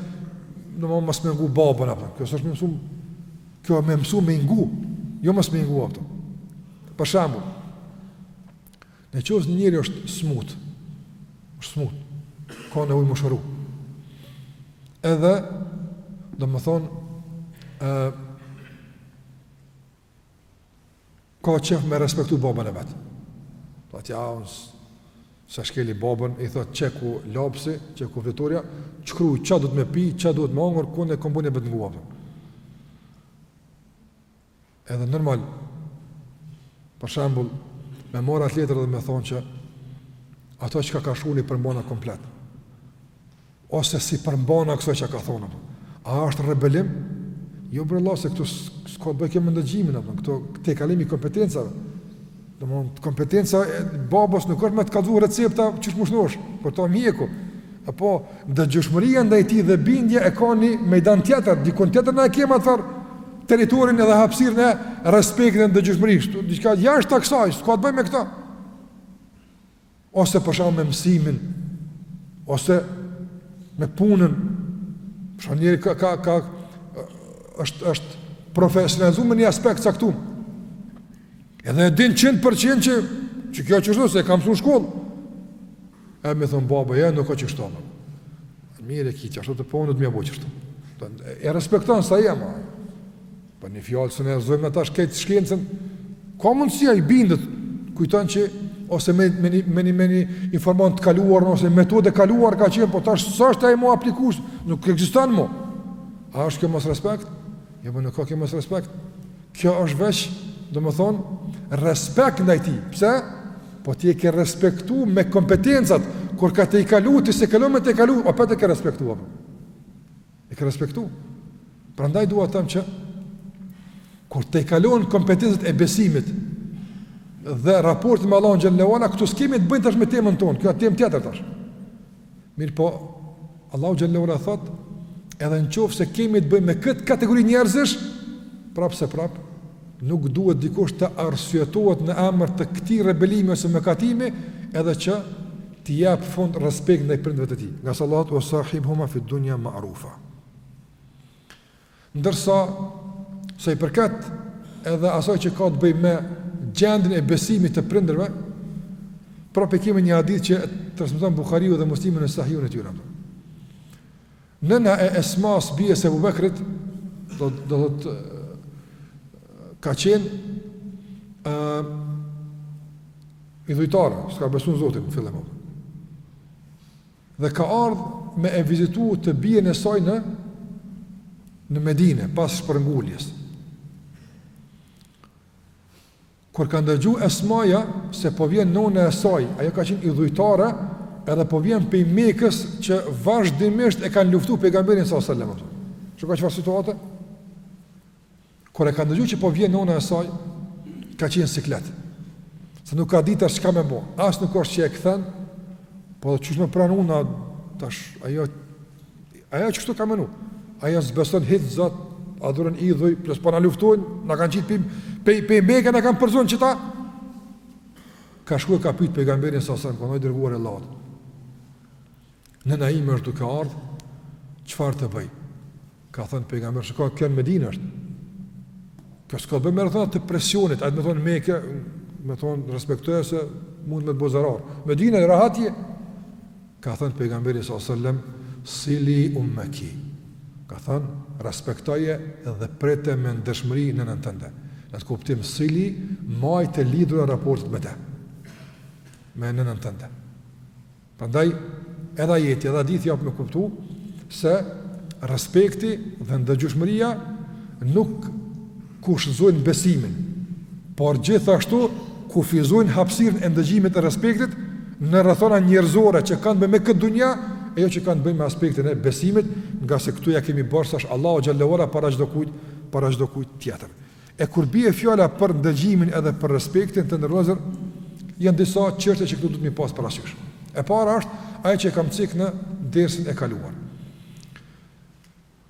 domethënë mos me ngu babën apo kjo është me mësu kjo me mësu me ngu jo mos me ngu apo për shembull në qoftë se njëri është smut është smut ka nevojë me u shëru edhe domethonë ka qef me respektu babën e vetë. Dhe ai nuk se shkeli babën, i thot qe ku lapsi, qe ku fletorja, shkru, çka duhet me pi, çka duhet me hangër, kurse kom nevojë me të ngu. Edhe normal, për shembull, me morr atë letër dhe me thonë që ato çka ka shkru i përmbahna komplet. Ose si përmbahna kësaj çka thonë, a është rebelim? Jo për Allah, se këtu s'ka të bëjë me mindëgjimin, apo, këtu ka tejkalim i kompetencave. Domethënë kompetenca e babës nuk është me të caktu recepta që të shnoshesh, por te mjeku. Apo, dëgjueshmëria ndaj tij dhe bindja e ka një mejdan tjetër, dikun tjetër ne e kemi atëfar teritorin edhe hapsirën e respektit, dëgjueshmërisë. Kshtu, diçka jashtë kësaj, s'ka të bëjë me këta. ose për shembull me mësimin ose me punën për shembull njeri ka ka ka është është profesionalizuar në një aspekt të caktuar. Edhe e din 100% që që kjo qështu se kam mësuar në shkollë. E më thon baba, ja nuk o qështu. Mirë e ki, qashtu, po unë du me bo qështu. E respekton sa jam. Po një fjalë se ne zojmë tash këtë shkencën, ka mundësi ai bindet, kujton që ose me, me, me, me, me një informatë të kaluar, ose metodë e kaluar ka qenë, po tash s'është ajo mo aplikushme, nuk ekziston mo. A është kjo mos respekt? Ja, jo, po nuk o kjo mos respekt. Kjo është veç, domethonë, respekt ndaj tij. Pse? Po ti e ke respektu me kompetencat, kur ka tejkalu, ti s'e ke lon me tejkalu, e prap ti e ke respektu, apo. E ke respektu. Prandaj dua të them që kur tejkalon kompetencat e besimit dhe raporti me Allahun xhallahu ala, këtu s'kemi të bëjmë tash me temën tonë, kjo temë tjetër tash. Mirëpo, Allahu xhallahu ala thotë, edhe në qoftë se kemi të bëjmë me këtë kategori njerëzish, prapëseprapë, nuk duhet dikush të arsyetohet në emër të këtij rebelimi ose mëkatimi, edhe që T'i japë fund respekt ndaj prindërve të tij, ngase Allahu thotë ue sahibhuma fi dunya ma'rufa. Ndërsa sa i përket edhe asaj që ka të bëjë me gjendjen e besimit të prindërve, prapë kemi një hadith që transmeton Buhariu dhe Muslimi në Sahihun e tyre. Nëna e Esmasë, bijës së Ebu Bekrit, do të thotë ka qenë idhujtare, s'ka besuar Zotin në fillim. Dhe ka ardhur me e vizitu të bijën e saj në në Medinë pas shpërnguljes. Kur ka ndëgju Esmaja se po vjen nona e saj, ajo ka qenë idhujtare edhe po vjen pej Mekës që vazhdimisht e kanë luftu pejgamberin alejhi selam ato. Shiko çfarë situate. Kur e ka ndëgju që po vjen nona e saj, ka qenë n'siklet. Se nuk ka ditë tash çka me bo, as nuk është që e kthen, po edhe qysh me pranu, tash, ajo Ajo ç'kështu ka menu, ajo s'beson hiç Zot, adhuron idhuj, plus po na luftojnë, na kanë qitë pim, pe, pe Meke na kanë përzun këta, ka shku e ka pytë pejgamberin alejhi selam, ka thonë o i dërguar i Allahut. Nëna ime është duke ardhë, çfarë të bëj? Ka thënë pejgamberi, shiko, kjo në Medinë është. Kjo s'ka të bëjë me rrethanat të presionit, hajt me thonë n'Meke, me thonë respektoje se mund me të bo zarar. Medinë je rahat, Ka thënë Pejgamberi alejhi selam, Sili ummeki, ka thënë, Respektoje dhe prite me ndershmëri nënën tënde. Në atë kuptim, Sili, maji të lidhura raportet me te, me nënën tënde. Prandaj, edhe ajeti, edhe hadithi japë me kuptu, se respekti dhe ndëgjueshmëria nuk kushtëzojnë besimin, por gjithashtu kufizojnë hapësirën e ndëgjimit e respektit në rrethana njerëzore që kanë të bëjnë me këtë dunja e jo që kanë të bëjnë me aspektin e besimit ngase këtu ia kemi borxh Allahut xhallahu ala para çdokujt, para çdokujt tjetër. E kur bie fjala për ndëgjimin edhe për respektin të nderuar vëllezër, janë disa çështje që këtu duhet m'i pas parasysh. E para është ajo që e kam cek në dersin e kaluar.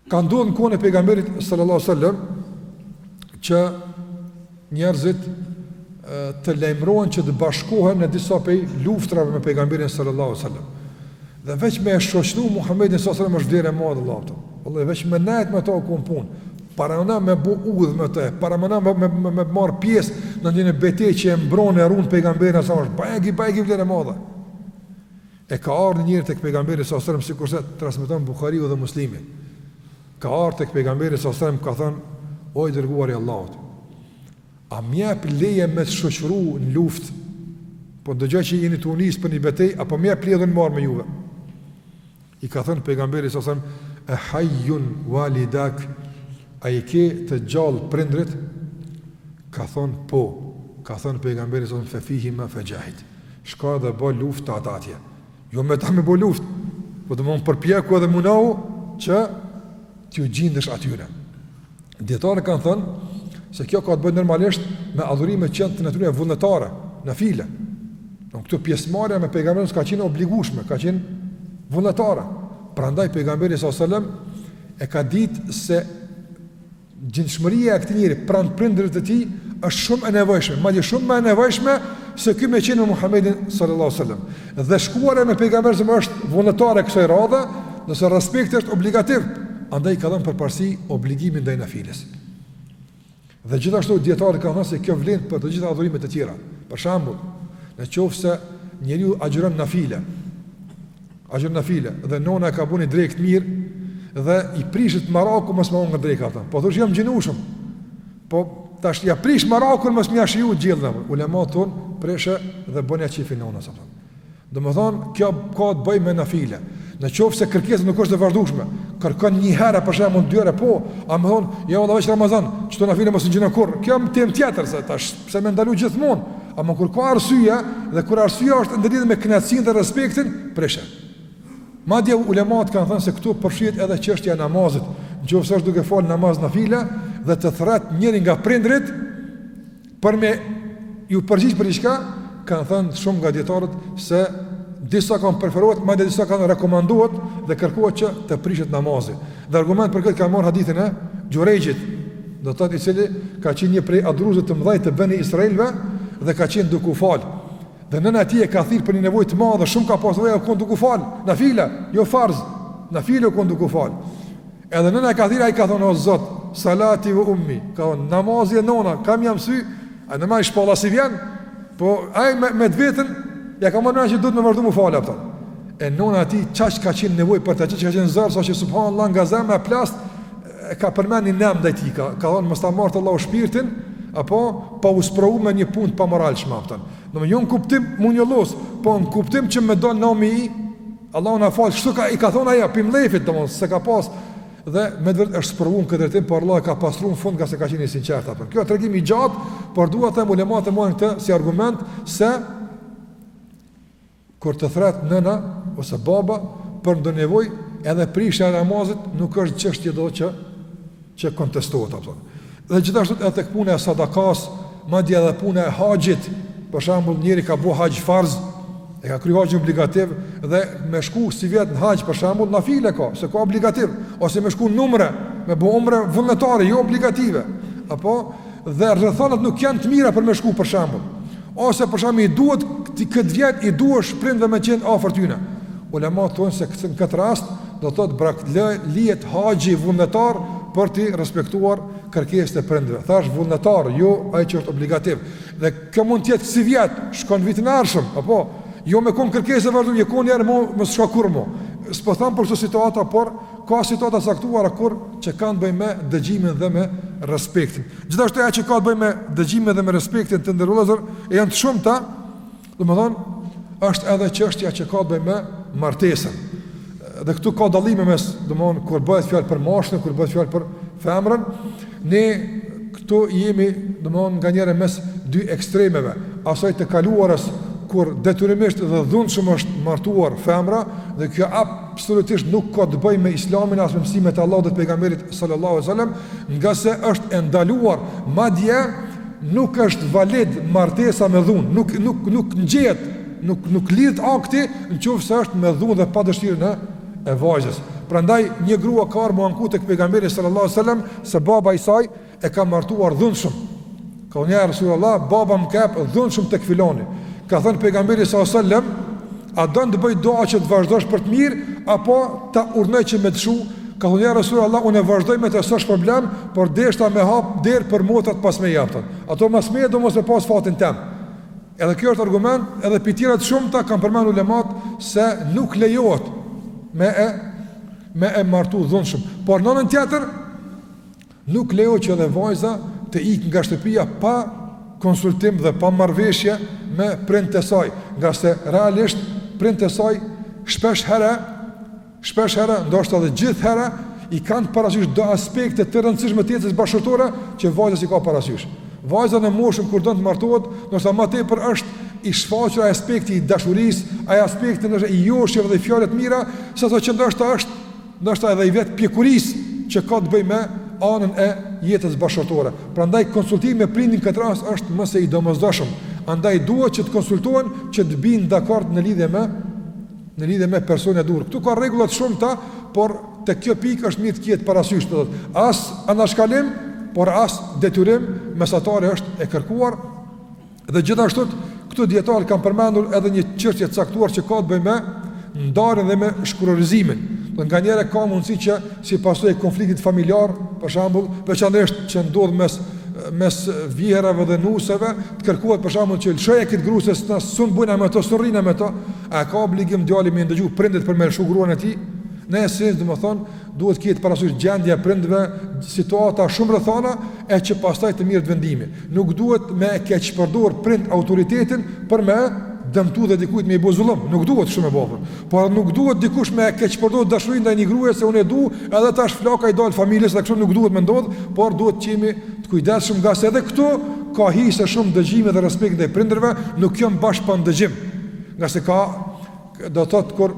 Ka ndodhur në kohën e pejgamberit sallallahu alajhi wasallam që njerëzit të lajmërohen që të bashkohen në disa pej luftrave me pejgamberin sallallahu alajhi wasallam. Dhe veç me e shoqnu Muhammedin s.a.s. është vlerë e madhe vallahi. Vallahi veç me nejt me to u kon punë. Paramendo me bo udhë me to, paramendo me, me, me, me marrë pjesë në ndonjë betejë që e mbron e run pejgamberin s.a.s. Bajagi, bajagi vlerë e madhe. E ka ardhur njëri njeri tek pejgamberi s.a.s. sikurse transmeton Buhariu dhe Muslimi. Ka ardhur tek pejgamberi s.a.s. ka thënë: "O i dërguar i Allahut, a më jap leje me të shoqnu në luftë? Po dëgjoj që jeni tu u nis për një betejë, a po më jap leje edhe unë me ardh me juve?" I ka thënë pejgamberi s.a.s.: "E hayyun walidak?" A i ke të gjallë prindërit? Ka thënë po. Ka thënë pejgamberi s.a.s.: "Fa fihima fajahid." Shko edhe bo luftë te ata atje. Jo me ta me bo luftë, po domethënë përpjeku edhe munohu që t'ju gjindesh atyre. Dijetarët kanë thënë se kjo ka të bëjë normalisht me adhurime që janë të natyrës vullnetare, nafile. E këtu pjesëmarrja me pejgamberin s'ka qenë e obligushme, ka qenë vullnetare. Prandaj pejgamberi s.a.s. e ka ditë se Gjindshmëria e këtij njeri pranë prindërve të tij është shumë e nevojshme, madje shumë më e nevojshme se ky me qenë me Muhammedin sallallahu alaihi wasallam. Dhe shkuara me pejgamberin s.a.s. është vullnetare kësaj radhe, ndërsa respekti është obligativ, andaj ka dhënë përparësi obligimit ndaj nafiles. Dhe gjithashtu dijetarët kanë thënë se kjo vlen për të gjitha adhurimet e tjera. Për shembull, në qoftë se njeriu agjëron nafile, Agjëron nafile, dhe nona e ka bo një drekë të mirë, dhe i prishet maraku mos me hongër drekë ata. Po thush ti, jam agjinueshëm, po tash ia prish marakun mos me ia shiju gjellën. Ulematë thonë, prishe dhe bënja qejfin nonës, sa thonë. Domethënë, kjo ka të bëjë me nafile. Në qoftë se kërkesa nuk është e vazhdushme, kërkon një herë për shembull dy herë po, amo me thonë, jo valla veç Ramazan, çdo nafile mos agjino kurrë. Kjo o temë tjetër se tash Pse me ndalu gjithmonë? Amo kur ka arsye dhe kur arsyeja është e ndërlidhur me kënaqësinë dhe respektin, prishe. Madje ulemat kanë thënë se këtu përfshihet edhe çështja e namazit. Në qoftë se është duke fal namaz nafile dhe të thërret njëri nga prindërit për me iu përgjigj për diçka, kanë thënë shumë nga dijetarët se disa kanë preferuar, madje disa kanë rekomanduar dhe kërkuar që të prishet namazi. Dhe argument për këtë kanë marrë hadithin e Xhurejxhit do të thotë i cili ka qenë një prej adhurusve të mëdhaj të beni israilëve dhe ka qenë duke u fal. Dhe nëna e tij e ka thirr për një nevojë të madhe, shumë ka pas nevojë u kon duke u fal, nafile, jo farz, nafile u kon duke u fal. Edhe nëna e ka thirr ai ka thonë o Zot, salati ve ummi, ka thonë namazi e nona, kam jam sy, a në më shpalla si vjen? Po ai me, me vetën ja ka menu që duhet me vazhdu me u fal pra. E nëna e tij qaq ka qenë nevojë për ta qaq ka qenë zor sa që subhanallah nga zemra plast e ka përmend një namë ndaj tij, ka, ka thënë mos ta marrë Allahu shpirtin, apo, pa u sprovu me një punë të pamoralshme aftë. Domethon jo n'kuptim m'u njollos, po në kuptim që me i dalë nami Allahu na faltë, çka ka i ka thënë ajo pi mllefit, domethon se ka pas dhe me të vërtetë është sprovu në këtë drejtim, por Allahu e ka pastruar n'fund ngase ka qenë i sinqert apo. Kjo tregim i gjatë, por dua të them ulematë e marrin këtë si argument se Kur të thret nëna ose baba për ndonjë nevojë, edhe prishja e namazit nuk është çështje do që që kontestohet apo. Dhe gjithashtu edhe tek puna e sadakas, madje edhe puna e haxhit, për shembull njëri ka bo haxh farz, e ka kryer haxhin obligativ dhe me shku sivjet në haxh për shembull nafile e ka, s'e ka obligativ ose me shku n'umre, me bo umre vullnetare, jo obligative. Apo Dhe rrethanat nuk janë të mira për me shku për shembull. Ose për shembull i duhet këtë vjet i duhesh prindve me qenë afër tyne. Ulemat thonë se këtë në këtë rast do të thotë brak, lihet haxhi vullnetar për të respektuar kërkesën e prindve. Thash vullnetar, jo ai që është obligativ. Dhe kjo mund të jetë sivjet, shkon vitin e ardhshëm, apo jo me kon kërkesë vazhdim, jo kërkon mos shko kurrë më. S'po them për këtë situatë, por Ka situata të caktuara kur që kanë të bëjnë me dëgjimin dhe me respektin. Gjithashtu ajo që ka të bëjë me dëgjimin dhe me respektin të nderuar vëllezër janë të shumta. Domthon është edhe çështja që ka të bëjë me martesën. Dhe këtu ka dallime mes, domthon kur bëhet fjalë për mashkullin, kur bëhet fjalë për femrën, ne këtu jemi domthon nganjëherë mes dy ekstremeve, asaj të kaluarës kur detyrimisht dhe dhunshëm është martuar femra dhe kjo ap absolutisht nuk ka të bëjë me Islamin as me mësimet e Allahut dhe të pejgamberit sallallahu alajhi wasallam, ngase është e ndaluar, madje nuk është valid martesa me dhunë, nuk nuk nuk ngjet, nuk nuk lidhet akti nëse është me dhunë dhe pa dëshirën e e vajzës. Prandaj një grua ka ardhur m'u anku tek pejgamberi sallallahu alajhi wasallam se baba i saj e ka martuar dhunshëm. Ka thënë ja Resulullah, baba më ka jep dhunshëm tek filani. Ka thënë pejgamberi alejhi selam, a don të bëj dua që të vazhdosh për të mirë apo ta urdhnoj që me të lshu? Ka thënë ja Resulullah, unë vazhdoj me të, s'osht problem, por deshta me hap derë për motrat mas meje pra. Ato mas meje domethon mos me pas fatin tem. Edhe kjo është argument, edhe të tjera të shumta kanë përmendur ulemat se nuk lejohet me e me e martu dhunshëm. Por në anën tjetër, Nuk lejon që edhe vajza të ikë nga shtëpia pa konsultim dhe pa marrëveshje me prind të saj, nga se realisht prindt e saj shpesh herë, shpesh herë, ndoshta edhe gjithë herë, i kanë parasysh do aspekte të rëndësishme të jetës bashkëshortore që vajza s'i ka parasysh. Vajza në moshën kur don të martohet, ndoshta ma tepër është i shfaqur ai aspekti i dashurisë, ai aspekti ndoshta i joshjeve dhe i fjalëve të mira, sesa që ndoshta është ndoshta edhe i vetë pjekurisë që ka të bëjë me anën e jetës bashkëshortore. Prandaj konsultimi me prindin në këtë rast është më se i domosdoshëm. Andaj duhet që të konsultohen që të bijnë dakord në lidhje me në lidhje me personin e duhur. Ktu ka rregulla të shumta, por tek kjo pikë është mirë të kihet parasysh, do të thotë, as anashkalim, por as detyrim mesatarja është e kërkuar Dhe gjithashtu këtu dijetarët kanë përmendur edhe një çështje të caktuar që ka të bëjë me ndarjen dhe me shkurorëzimin. Pra nganjëherë ka mundësi që si pasojë e konfliktit familjar, për shembull, veçanërisht që ndodh mes mes vjehrave dhe nuseve, të kërkohet për shembull që lëshoje këtë grua se sun bujna me to, sun rrina me to, a ka obligim djali me ndëgju prindët për me lëshu gruan e tij? Në esencë, domethënë, duhet të kihet parasysh gjendja e prindëve, situata, shumë rrethana e që pastaj të merret vendimi. Nuk duhet me e keqpërdor prindi autoritetin për me dëmtu dhe dikujt me i bo zullum. Nuk duhet kështu me bo pra. Por nuk duhet dikush me e keqpërdor dashurinë ndaj një gruje se unë e du edhe tash flaka i dalë familjes dhe kështu nuk duhet me ndodhë, por duhet të jemi të kujdesshëm nga se edhe këtu ka hise shumë dëgjimi dhe respekti ndaj prindërve nuk jam bash për pandëgjim. Nga se ka Do thot kur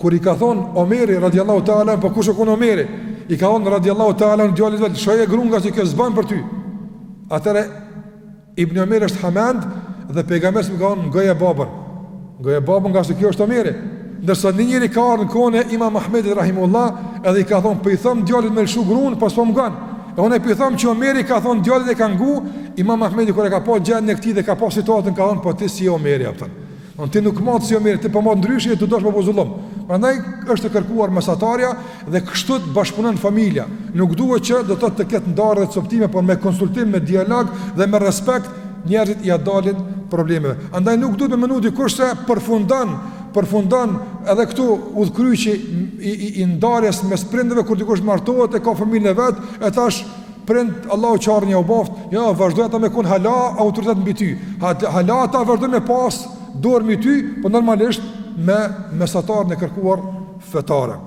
kur i ka thon Omeri radiallahu ta'ala anhu, po kush u kon Omeri? I ka thon radiallahu ta'ala anhu djalit vet, lshoje grun ngaqë kjo s'bën për ty. Atëherë Ibn Omeri është hamend dhe pejgamberi i ka thon ngoje babën. Ngoje babën nga se ky është Omeri. Ndërsa një njeri ka ardhë në kohën e Imam Ahmedit Rahimehullah edhe i ka thonë po i them djalit me lëshu grunë po s'po më ngon. E unë po i them që Omeri ka thonë djalit e ka ngu, Imam Ahmedi kur e ka pa gjendjen e këtij dhe ka pa situatën ka thonë po ti si Omeri, i ka thonë. Unë ti nuk mat si Omeri, ti po mat ndryshe e ti dosh me bo zullum. Prandaj është e kërkuar mesatarja dhe kështu bashkëpunon familja. Nuk duhet që do të thotë të ketë ndarje dhe coptime, por me konsultim, me dialog dhe me respekt njerëzit ia dalin problemeve. Andaj nuk duhet me menu dikush se përfundon, përfundon edhe këtu udhëkryqi i, i, i ndarjes mes prindërve kur dikush martohet e ka familjen e vet, e tash Prindt Allahu çare ju boftë, jo, vazhdojnë ata me kun hala autoritet mbi ty. Hala ata vazhdojnë me pas dorë mbi ty, po normalisht me mesataren e kërkuar fetare.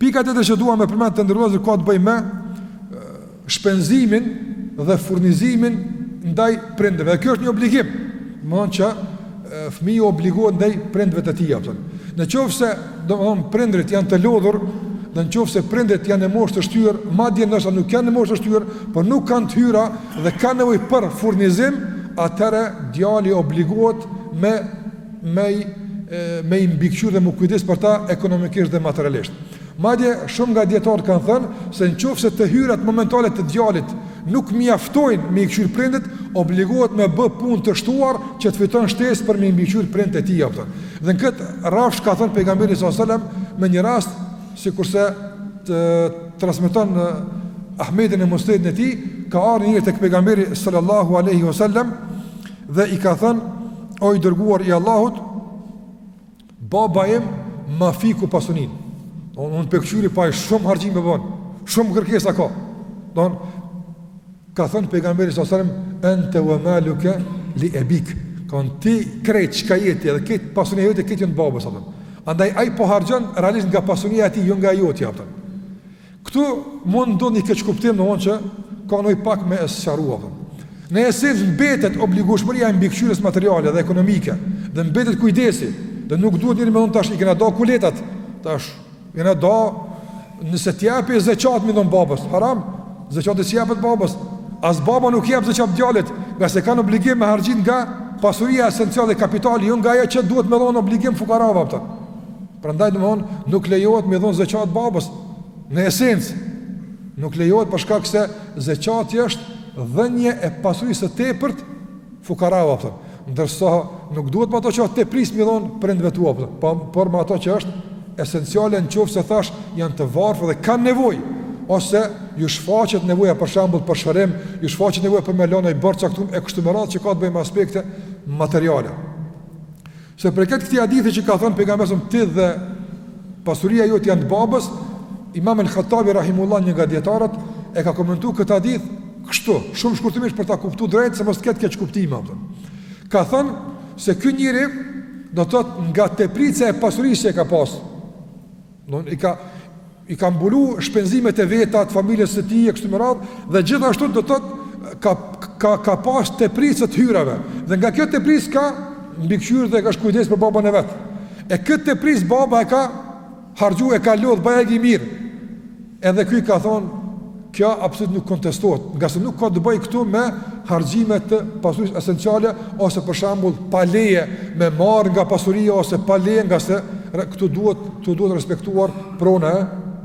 Pika e tretë që dua me përmend të nderuar vëllezër ka të bëj me shpenzimin dhe furnizimin ndaj prindërve. Dhe kjo është një obligim, domethënë që fëmiu obligohet ndaj prindëve të tij, a kupton. Në qoftë se domthon prindërit janë të lodhur, në qoftë se prindërit janë në moshë të shtyrë, madje ndoshta nuk janë në moshë të shtyrë, por nuk kanë të hyra dhe kanë nevojë për furnizim, atëra djali obligohet me me me i mbikëqyr dhe m'u kujdes për ta ekonomikisht dhe materialisht. Madje, shumë nga dijetarët kanë thënë se në qoftë se të hyrat momentale të djalit nuk mjaftojnë me i kqyr prindit, obligohet me bë punë të shtuar që të fiton shtesë për me i mbikqyr prindit e tij, a kupton. Dhe në këtë rrafsh ka thënë pejgamberi sa selam me një rast sikurse të transmeton Ahmedi në Musnedin e tij, ka ardhur njëri tek pejgamberi sallallahu alaihi wasallam dhe i ka thënë o i dërguar i Allahut Baba im ma fiku pasunin. Un pe kqyri po aj shumë hargjime bon, shumë kërkesa ka. Don, ka thënë pejgamberi sa selem, ente ve maluke li ebik. Ka thon ti krejt çka je ti edhe krejt pasunia jote, krejt jeni të babës. A kupton. Andaj, aj po hargjon realisht nga pasunia e tij, jo nga jotja. A kupton. Këtu mund të ndodhë një keqkuptim, domthon që ka nevojë pak me sqaruar. Po. Në esencë mbetet obligueshmëria e mbikëqyrjes materiale dhe ekonomike, dhe mbetet kujdesi, dhe nuk duhet njeri me thon tash i kena nda kuletat. Tash i kena nda, nëse t'i jap zeqat me i dhon babës, haram. Zeqati s'i japet babës. As baba nuk jep zeqat djalit, nga se kanë obligim me harxhu nga pasuria esenciale kapitali, jo nga ajo që duhet me dhon obligim fukarave, a kupton. Prandaj domthon nuk lejohet me dhon zeqat babës në esencë. Nuk lejohet për shkak se zeqati është dhënie e pasurisë së tepërt fukarave, a kupton. Ndërsa nuk duhet me ato që tepris me dhon prindve tu, a kupton, por me ato që është esenciale në qoftë se thash janë të varfër dhe kanë nevojë ose ju shfaqet nevoja për shembull për shërim, ju shfaqet nevoja për me la një borxh të caktum e kështu me radhë që ka të bëjë me aspekte materiale. Sa i përket këtij hadithi që ka thënë pejgamberi sa selem ti dhe pasuria jote janë të babës, imam el Khattabi rahimehullah një nga djetarët e ka komentu këtë hadith kështu, shumë shkurtimisht për ta kuptu drejt se mos të ketë keqkuptime, a kupton. Ka thënë se ky njeri do të thotë nga teprica e pasurisë që e ka pasë, i ka i ka mbulu shpenzimet e veta të familjes së tij e kështu me radhë dhe gjithashtu do të thotë ka ka ka pas tepricë të hyrave dhe nga kjo tepricë ka mbikëqyr dhe është kujdes për babën e vet. E këtë tepricë baba e ka harxhu e ka lodh bajagi mirë. Edhe ky ka thon Kjo absolut nuk kontestohet, nga se nuk ka të bëjë këtu me harxhime të pasurisë esenciale ose për shembull pa leje me marr nga pasuria ose pa leje nga se këtu duhet këtu duhet respektuar prona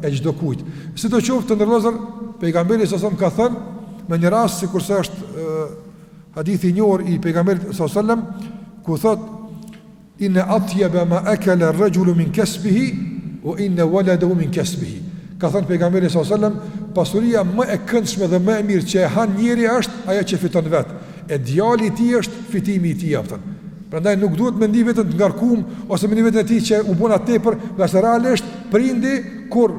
e çdo kujt. Sidoqoftë të nderuar vëllezër pejgamberi s.a.s. ka thënë në një rast sikurse është e, hadithi i njohur i pejgamberit s.a.s. ku thotë Inne atjebe ma ekele rexhulu min kesbihi ve inne veledehu min kesbihi Ka thënë pejgamberi s.a.s. Pasuria më e këndshme dhe më e mirë që e hanë njeri është ajo që fiton vetë E djali i tij është fitimi i tij, a kupton Prandaj nuk duhet me ndi veten të ngarkum ose me ndi veten e tij që u bona tepër Nga se realisht prindi kur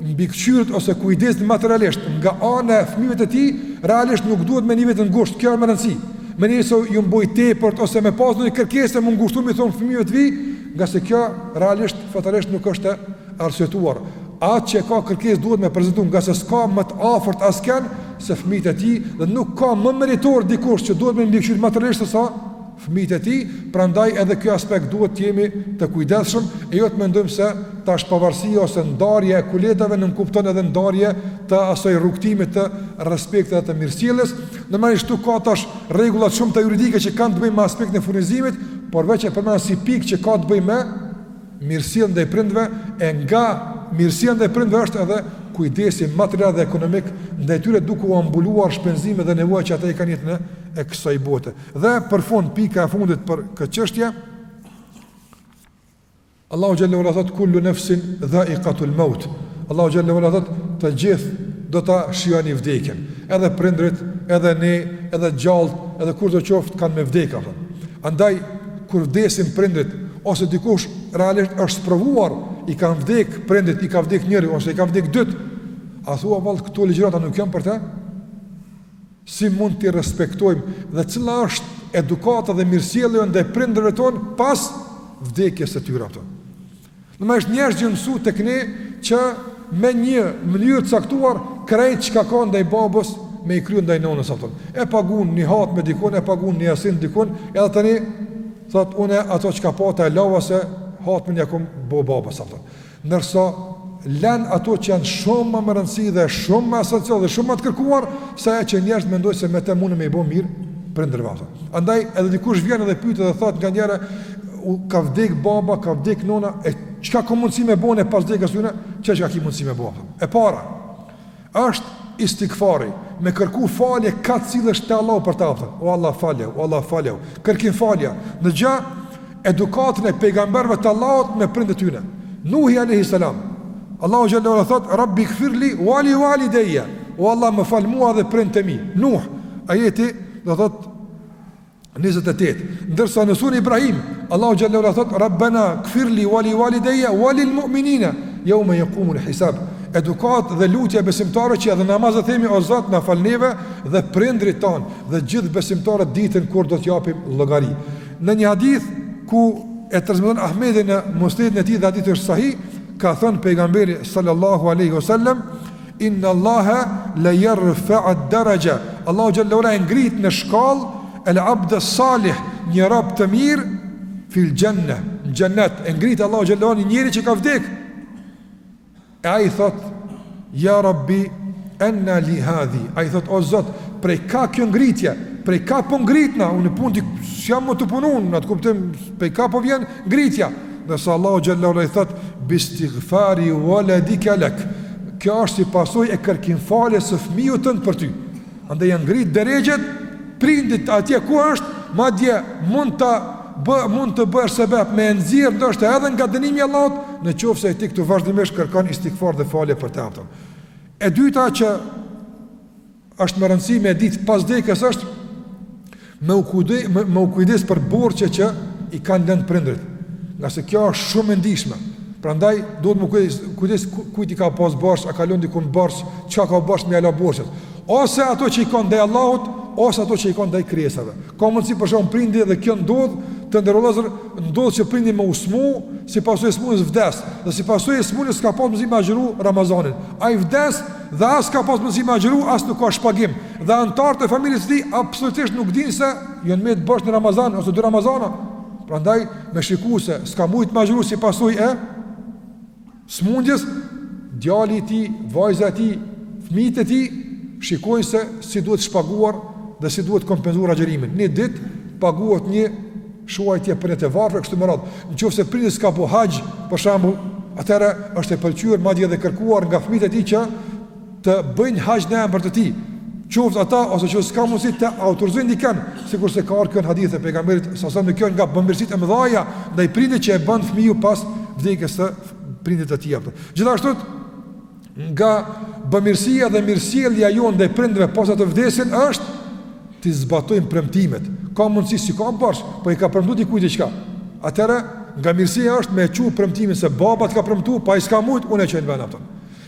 mbikëqyrët ose kujdeset materialisht nga ana e fëmijëve të tij, realisht nuk duhet me ni veten ngushtë, kjo është me rëndësi. Me ni se u bona tepërt ose me pas ndonjë kërkesë m'u ngushtu me i thonë fëmijëve të tij, nga se kjo realisht fatalisht nuk është e arsyetuar. Atë që ka kërkesë duhet me prezantuar nga se s'ka më të afërt askënd se fëmijët e tij dhe nuk ka më meritor dikush që duhet me mbikëqyr materialisht se sa fëmijët e tij, prandaj edhe ky aspekt duhet të jemi të kujdesshëm e jo të mendojmë se tash pavarësia ose ndarja e kuletave nënkupton edhe ndarje të asoj rrugëtimit të respektit dhe të mirësjelljes. Normalisht këtu ka tash rregulla të shumta juridike që kanë të bëjnë me aspektin e furnizimit, por veç e përmend si pikë që ka të bëjë me mirësjelljen ndaj prindëve e nga mirësia ndaj prindëve është edhe kujdesi material dhe ekonomik ndaj tyre duke u mbuluar shpenzimet dhe nevojat që ata i kanë në jetën e kësaj bote. Dhe për fund pika e fundit për këtë çështje Allahu xhel-le ue ala thot kullu nefsin dhaikatul meut. Allahu xhel-le ue ala thot të gjithë do ta shijoni vdekjen. Edhe prindrit, edhe ne, edhe djemtë, edhe kushdo qoftë kanë me vdekë, a kupton. Andaj kur vdesin prindrit ose dikush realisht është sprovuar i kanë vdek prindrit, i ka vdek njëri ose i ka vdek dytë. A thua vallë këto ligjërata nuk janë për të? Si mund t'i respektojmë dhe cila është edukata dhe mirësjellja jonë ndaj prindërve tonë pas vdekjes së tyre, a kupton. Domethënë njerëzit janë mësuar tek ne që me një mënyrë të caktuar krejt çka ka ndaj babës me i kryer ndaj nënës, a kupton. E paguan një hatme dikun, e paguan një Jasin dikun, edhe tani thotë unë ato çka pata e lava se hatmen ja kam bo babës, a kupton. Ndërsa lënë ato që janë shumë më me rëndësi dhe shumë më esenciale dhe shumë më të kërkuar se ajo që njerëzit mendojnë se me të munden me i bë mirë prindërve, a kupton. Andaj edhe dikush vjen edhe pyet edhe thotë nganjëherë ka vdek baba, ka vdek nona e çka ka mundësi me bënë pas vdekjes së tyre, çka çka ka mundësi me bënë. E para, Është istigfari, me kërku falje ka cilësh te Allahu për të afërm. O Allah falja, o Allah falja. Kërkim falja, dëgjoje edukatën e pejgamberëve të Allahut me prindët e tyre. Nuhi alejhi selam. Allahu xhel-le ve ala thotë, "Rabbi ighfirli wa li walidayya." O Allah më fal mua dhe prindët e mi. Nuh, ajeti thotë njëzet e tetë ndërsa në surën Ibrahim Allahu xhel-le ve ala thotë rabbana ighfirli wali walideja walil mu'minina yawma yaqumul hisab edukata dhe lutja e besimtarëve që edhe në namaz e themi o Zot na fal neve dhe prindërit tanë dhe gjithë besimtarët ditën kur do të japim llogari në një hadith ku e transmeton Ahmedi në Musnedin e tij dhe hadithi është sahih ka thënë pejgamberi sallallahu alaihi wasallam Inna Allahe le jerfe'ud derexhe Allahu xhel-le ve ala e ngrit në shkallë lil abdis salih Një rob të mirë fil xhenne në xhennet E ngrit Allahu xhel-le ve ala një njeri që ka vdek E ai thotë Ja rabbi Enna li hadhihi Ai thotë o zot Prej ka kjo ngritje Prej ka po ngritna Unë punët s'jam mo tu punu Në atë kuptim Prej ka po vjen ngritja Ndërsa Allahu xhel-le ve ala i thotë bistigfari veledike lek Kjo është si pasojë e kërkim-faljes së fëmijut tënd për ty. Andaj ja ngrit derexhet prindit atje ku është, madje mund të bë mund të bëhesh sebep me e nxjerr ndoshta edhe nga dënimi i Allahut, në qoftë se ti këtu vazhdimisht kërkon istigfar dhe falje për të. E dyta që Është me rëndësi me ditë pas vdekjes është me, me u kujdes për borxhet që i kanë lënë prindërit. Ngase kjo është shumë e ndjeshme. Prandaj duhet me u kujdes kujt i ka pas borxh, a ka lënë dikun borxh, çka ka borxh me ia la borxhet. Ose ato që i kanë ndaj Allahut, ose ato që i kanë ndaj krijesave. Ka mundsi për shembull prindi dhe kjo ndodh të nderuar vëllezër, ndodh që prindi me u smu, si pasojë e smundjes vdes, dhe si pasojë e smundjes s'ka pas mundësi me agjëru Ramazanin. Ai vdes dhe as ka pas mundësi me agjëru, as nuk ka shpagu. Dhe anëtarët e familjes së tij absolutisht nuk dinë se i ka met borxh një Ramazan ose dy Ramazana. Prandaj me shiku se s'ka mujt me agjëru si pasojë e smundjes, djali i tij, vajza e tij, fëmijët e tij shikojnë se si duhet shpaguar dhe si duhet kompensuar agjërimi. Një ditë paguhet një shujtje për një të varfër e kështu me radhë. Në qoftë se prindi s'ka bo haxh, për shembull, atëherë është e pëlqyër, madje edhe e kërkuar nga fmijët e tij që të bëjnë haxh në emër të tij. Qoftë ata, ose qoftë s'ka mundësi të autorizojnë dikend, sikurse ka ardhë në hadithin e pejgamberit, alejhi selam, kjo nga bamirësitë e mëdhaja ndaj prindit që e bën fmiju pas vdekjes së prindit të tij. Gjithashtu, Nga bamirësia dhe mirësjellja jonë ndaj prindërve posa të vdesin është t'i zbatojmë premtimet. Ka mundësi s'i ka borxh, po i ka premtu dikujt diçka. Atëherë nga mirësia është me çu premtimin se baba të ka premtu, po ai s'ka mujt, unë e çoj në vend atë.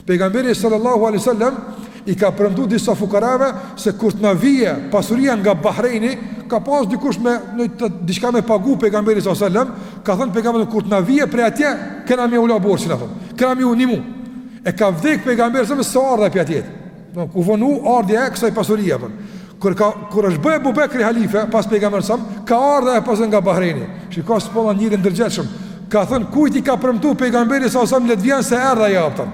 Pejgamberi sallallahu alaihi wasallam i ka premtu disa fukarave se kur të na vije pasuria nga Bahrejni, ka pas dikush me diçka me pagu pejgamberit sallallahu alaihi wasallam, Ka thënë pejgamberi kur të na vije prej atje, kena me ua la borxhin apo. Kena me u ndihmu. E ka vdek pejgamberi sallallahu alaihi wasallam, s'ka ardh prej atje. Do ku vonu ardhja e kësaj pasurie apo. Kur ka kur është bë Ebu Bekri halife pas pejgamberit sallallahu alaihi wasallam, ka ardh ajo pasuri nga Bahrejni. Shiko sa njeri i ndërgjegjshëm. Ka thënë kujt i ka premtu pejgamberi sallallahu alaihi wasallam le të vjen se erdh ajo apo.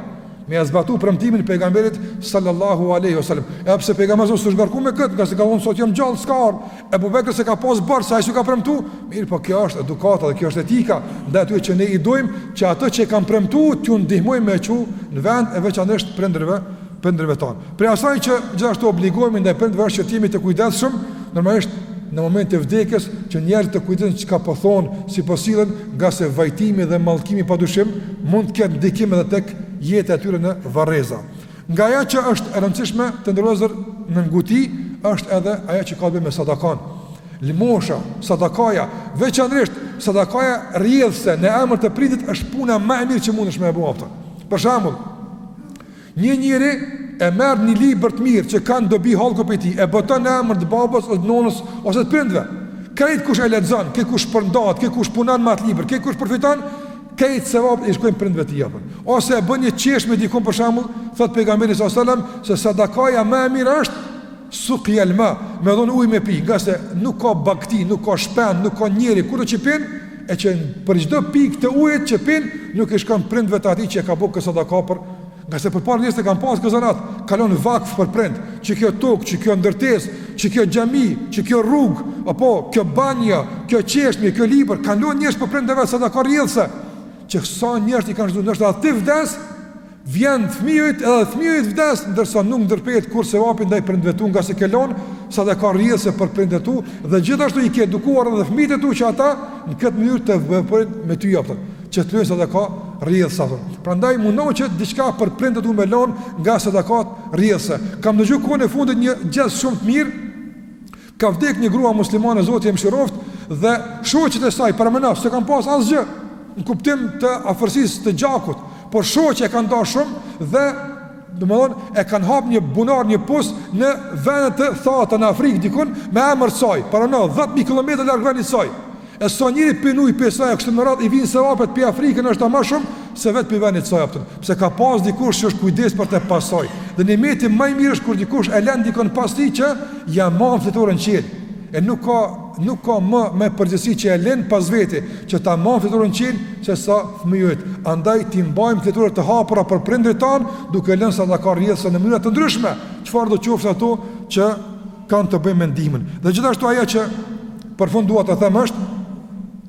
Me ia zbatu premtimin pejgamberit sallallahu alaihi wasallam. Edhe pse pejgamberi s'u ngarku me kët, ngase ka thënë sot jam gjallë s'ka ardh. Ebu Bekri s'e ka pas barrë, se ai s'u ka premtu, mirëpo kjo është edukata dhe kjo është etika, ndaj atyre që ne i dojmë që ato që kanë premtu, t'ju ndihmojmë me i çu në vend e veçanërisht prindrëve, prindrëve tanë. Prej asaj që gjithashtu obligohemi ndaj prindrëve është që t'jemi të kujdesshëm, normalisht në moment të vdekjes që njerëzit të kujdesen çka po thonë, si po sillen, ngase vajtimi dhe mallkimi pa dyshim, mund të ketë ndikim edhe tek jeta e tyre në varreza. Nga ajo që është e rëndësishme të ndërozur në nguti është edhe ajo që ka të bëjë me sadakan. Lëmosha, sadakaja, veçanërisht sadakaja rrjedhëse në emër të prindit është puna më e mirë që mundesh me e bo, a kupton. Për shembull, një njeri e merr një libër të mirë që kanë dobi hallku prej tij, e boton në emër të babës ose nënës ose të prindve. Krejt kush e lexon, krejt kush përndahet, krejt kush punon me atë libër, krejt kush përfiton, Krejt sevap i shkojnë prindve të tij. Ose e bën një çeshme dikun për shembull, thotë pejgamberi sallallahu alaihi wasallam se sadakaja më e mirë është sukjal ma, me dhon ujë me pi, ngase nuk ka bagëti, nuk ka shpend, nuk ka njeri kurdo që pin, e që për çdo pikë të ujit që pin, nuk i shkon prindve të atij që e ka bërë këtë sadaka për Ngase përpara njerëzit e kanë pasur këtë zanat, kanë lon vakf për prind, që kjo tokë, që kjo ndërtesë, që kjo xhami, që kjo rrugë, apo kjo banjo, kjo çeshme, kjo libër, kanë lon njerëzit për prindët sadaka rrjedhëse. Që sa njerëz i kanë zgjuar ndoshta ti vdes, vjen fëmijët edhe fëmijët vdes, ndërsa nuk ndërprehet kurrë sevapi ndaj prindëve tu, ngase ke lon sadaka rrjedhëse për prindët e tu dhe gjithashtu i ke edukuar edhe fëmijët e tu që ata në këtë mënyrë të veprojnë me ty apo. Që të lojnë sadaka rrjedhëse, a kupton. Prandaj mundohu që diçka për prindët e tu me lën nga sadakatë rrjedhëse. Kam dëgju kohën e fundit një gjest shumë të mirë. Ka vdek një grua muslimane Zoti e mëshiroftë dhe shoqet e saj paramendo s'e kanë pas asgjë në kuptim të afërsisë të gjakut, por shoqe e kanë dashur shumë dhe domethonë, e kanë hap një bunar një pus në vende të thata në Afrikë dikun me emër të saj, paramendo 10.000 km larg vendit saj. E sa njëri pin ujë prej saj e kështu me radhë i vijnë sevapet prej Afrikën është ta më shumë se vetë prej vendit saj apo Pse ka pas dikush që është kujdes për të pasaj Dhe një shembull më i mirë është kur dikush e len dikon pas tij që ja mban fletoren çelë E nuk ka, nuk ka më me përgjegjësi që e len pas veti që ta mban fletoren çelë Sesa fëmijët Andaj t'i mbajmë fletoret e hapura për prindrit tanë duke len sadaka rrjedhëse në mënyra të ndryshme Çfarëdo qofshin ato që kanë të bëjnë me ndihmën. Dhe gjithashtu ajo që për fund dua të them është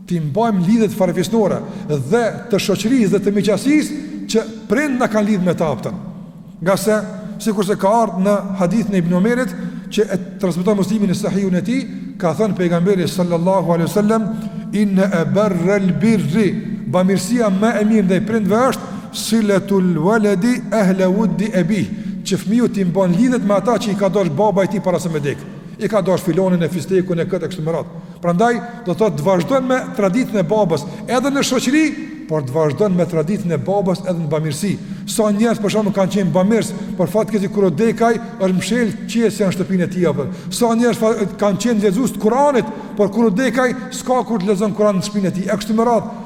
t'i mbajmë lidhjet farefisnore dhe të shoqërisë dhe të miqësisë që prindt na kanë lidhë me ta apo. Ngase, sikurse ka ardhë në hadithin e Ibn Omerit, që e transmiton Muslimi në sahihun e tij, ka thënë pejgamberi sallallahu alaihi wasallam, inne eberrel birri, bamirësia më e mirë ndaj prindve është, Silatul waladi ahla wuddi abih, që fëmiju t'i mban lidhjet me ata që i ka dasht baba i tij para se me dek. I ka dasht filanin e fistekun e këtë e kështu me radhë. Prandaj do të thotë të vazhdon me traditën e babës edhe në shoqëri, por të vazhdon me traditën e babës edhe në bamirësi. Sa njerëz për shembull kanë qenë bamirës, por fatkeqësisht kur vdek ai, është mshël qesja në shtëpinë e tij apo. Sa njerëz kanë qenë lexues të Kuranit, por kur vdek ai, s'ka kush të lexon Kuranin në shtëpinë e tij e kështu me radhë.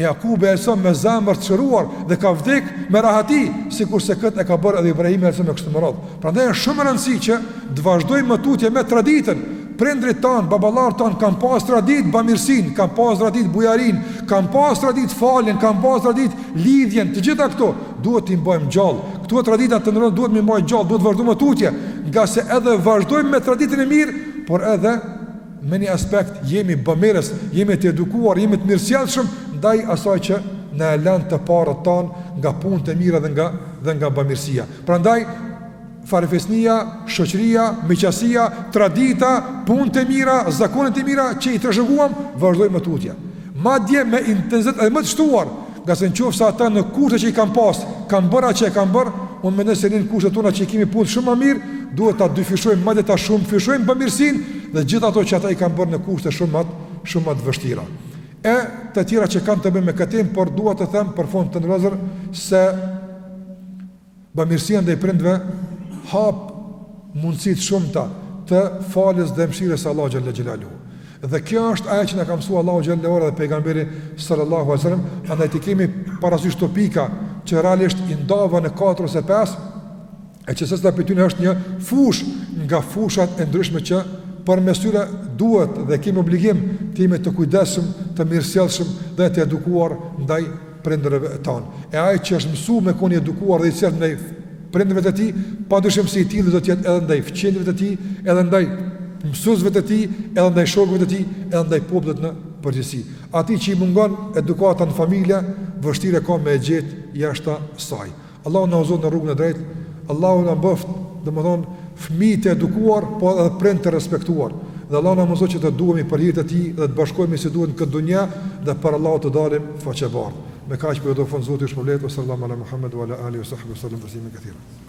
Jakubi a.s. me zemër të shëruar dhe ka vdek me rahati, sikurse këtë e ka bërë edhe Ibrahimi a.s. e kështu me radhë. Prandaj ka shumë rëndësi që të vazhdojmë më tutje me traditën, prindrit tanë, baballarët tanë, kanë pas traditë bamirësinë, kanë pas traditë bujarinë, kanë pas traditë faljen, kanë pas traditë lidhjen, të gjitha këto, duhet t'i mbajmë gjallë. Këto tradita të nderuar duhet m'i mbajt gjallë, duhet të vazhdojmë më tutje, ngase edhe vazhdojmë me traditën e mirë, por edhe me një aspekt jemi bamirës, jemi të edukuar, jemi të mirësjellshëm ndaj asaj që na e lanë të parët tanë nga punët e mira dhe nga dhe nga bamirësia. Prandaj farefisnia, shoqëria, miqësia, tradita, punët e mira, zakonet e mira që i trashëguam vazhdojmë më tutje. Madje me intensitet edhe më të shtuar, Ngase në qofë se ata në kushte që i kanë pas, kanë bërë atë që e kanë bërë, unë mendoj se ne në kushtet tona që i kemi punë shumë më mirë, duhet ta dyfishojmë, madje ta shumëfishojmë bamirësinë dhe gjithë ato që ata i kanë bërë në kushte shumë ma të, shumë ma të vështira. E të tjera që kanë të bëjnë me këtë, por dua të them për fund të nderuar vëllezër se Bamirësia ndaj prindve hap mundësi të shumta të faljes dhe mëshirës së Allahut xhelle xhelaluhu. Dhe kjo është ajo që na ka mësuar Allahu xhelle ve ala dhe pejgamberi sallallahu alajhi wasallam, andaj t'i kemi parasysh këto pika që realisht i ndava në 4 ose 5, e që secila prej tyre është një fushë nga fushat e ndryshme që përmes tyre duhet dhe kemi obligim të jemi të kujdesshëm, të mirësjellshëm dhe të edukuar ndaj prindërve tanë. E ai që është mësu me kon i edukuar dhe i sjellshëm ndaj prindërve të tij, padyshim se i tillë do të jetë edhe ndaj fqinjëve të tij, edhe ndaj mësuesve të tij, edhe ndaj shokëve të tij, edhe ndaj popullit në përgjithësi. Atij që i mungon edukata në familje, vështirë e ka me e gjetë jashtë saj. Allahu na udhëzoftë në rrugën e drejtë, Allahu na bëft, domethënë, fëmijë të edukuar, po edhe prind të respektuar. Dhe Allahu na mundësoftë që të duhemi për hir të tij dhe të bashkohemi si duhet në këtë dunja dhe para Allahut të dalim faqebardhë. Me kaq po i jap fund Zoti ju shpërbleftë sallallahu alaihi Muhammed wa ala alihi wa sahbihi sallam taslima katira.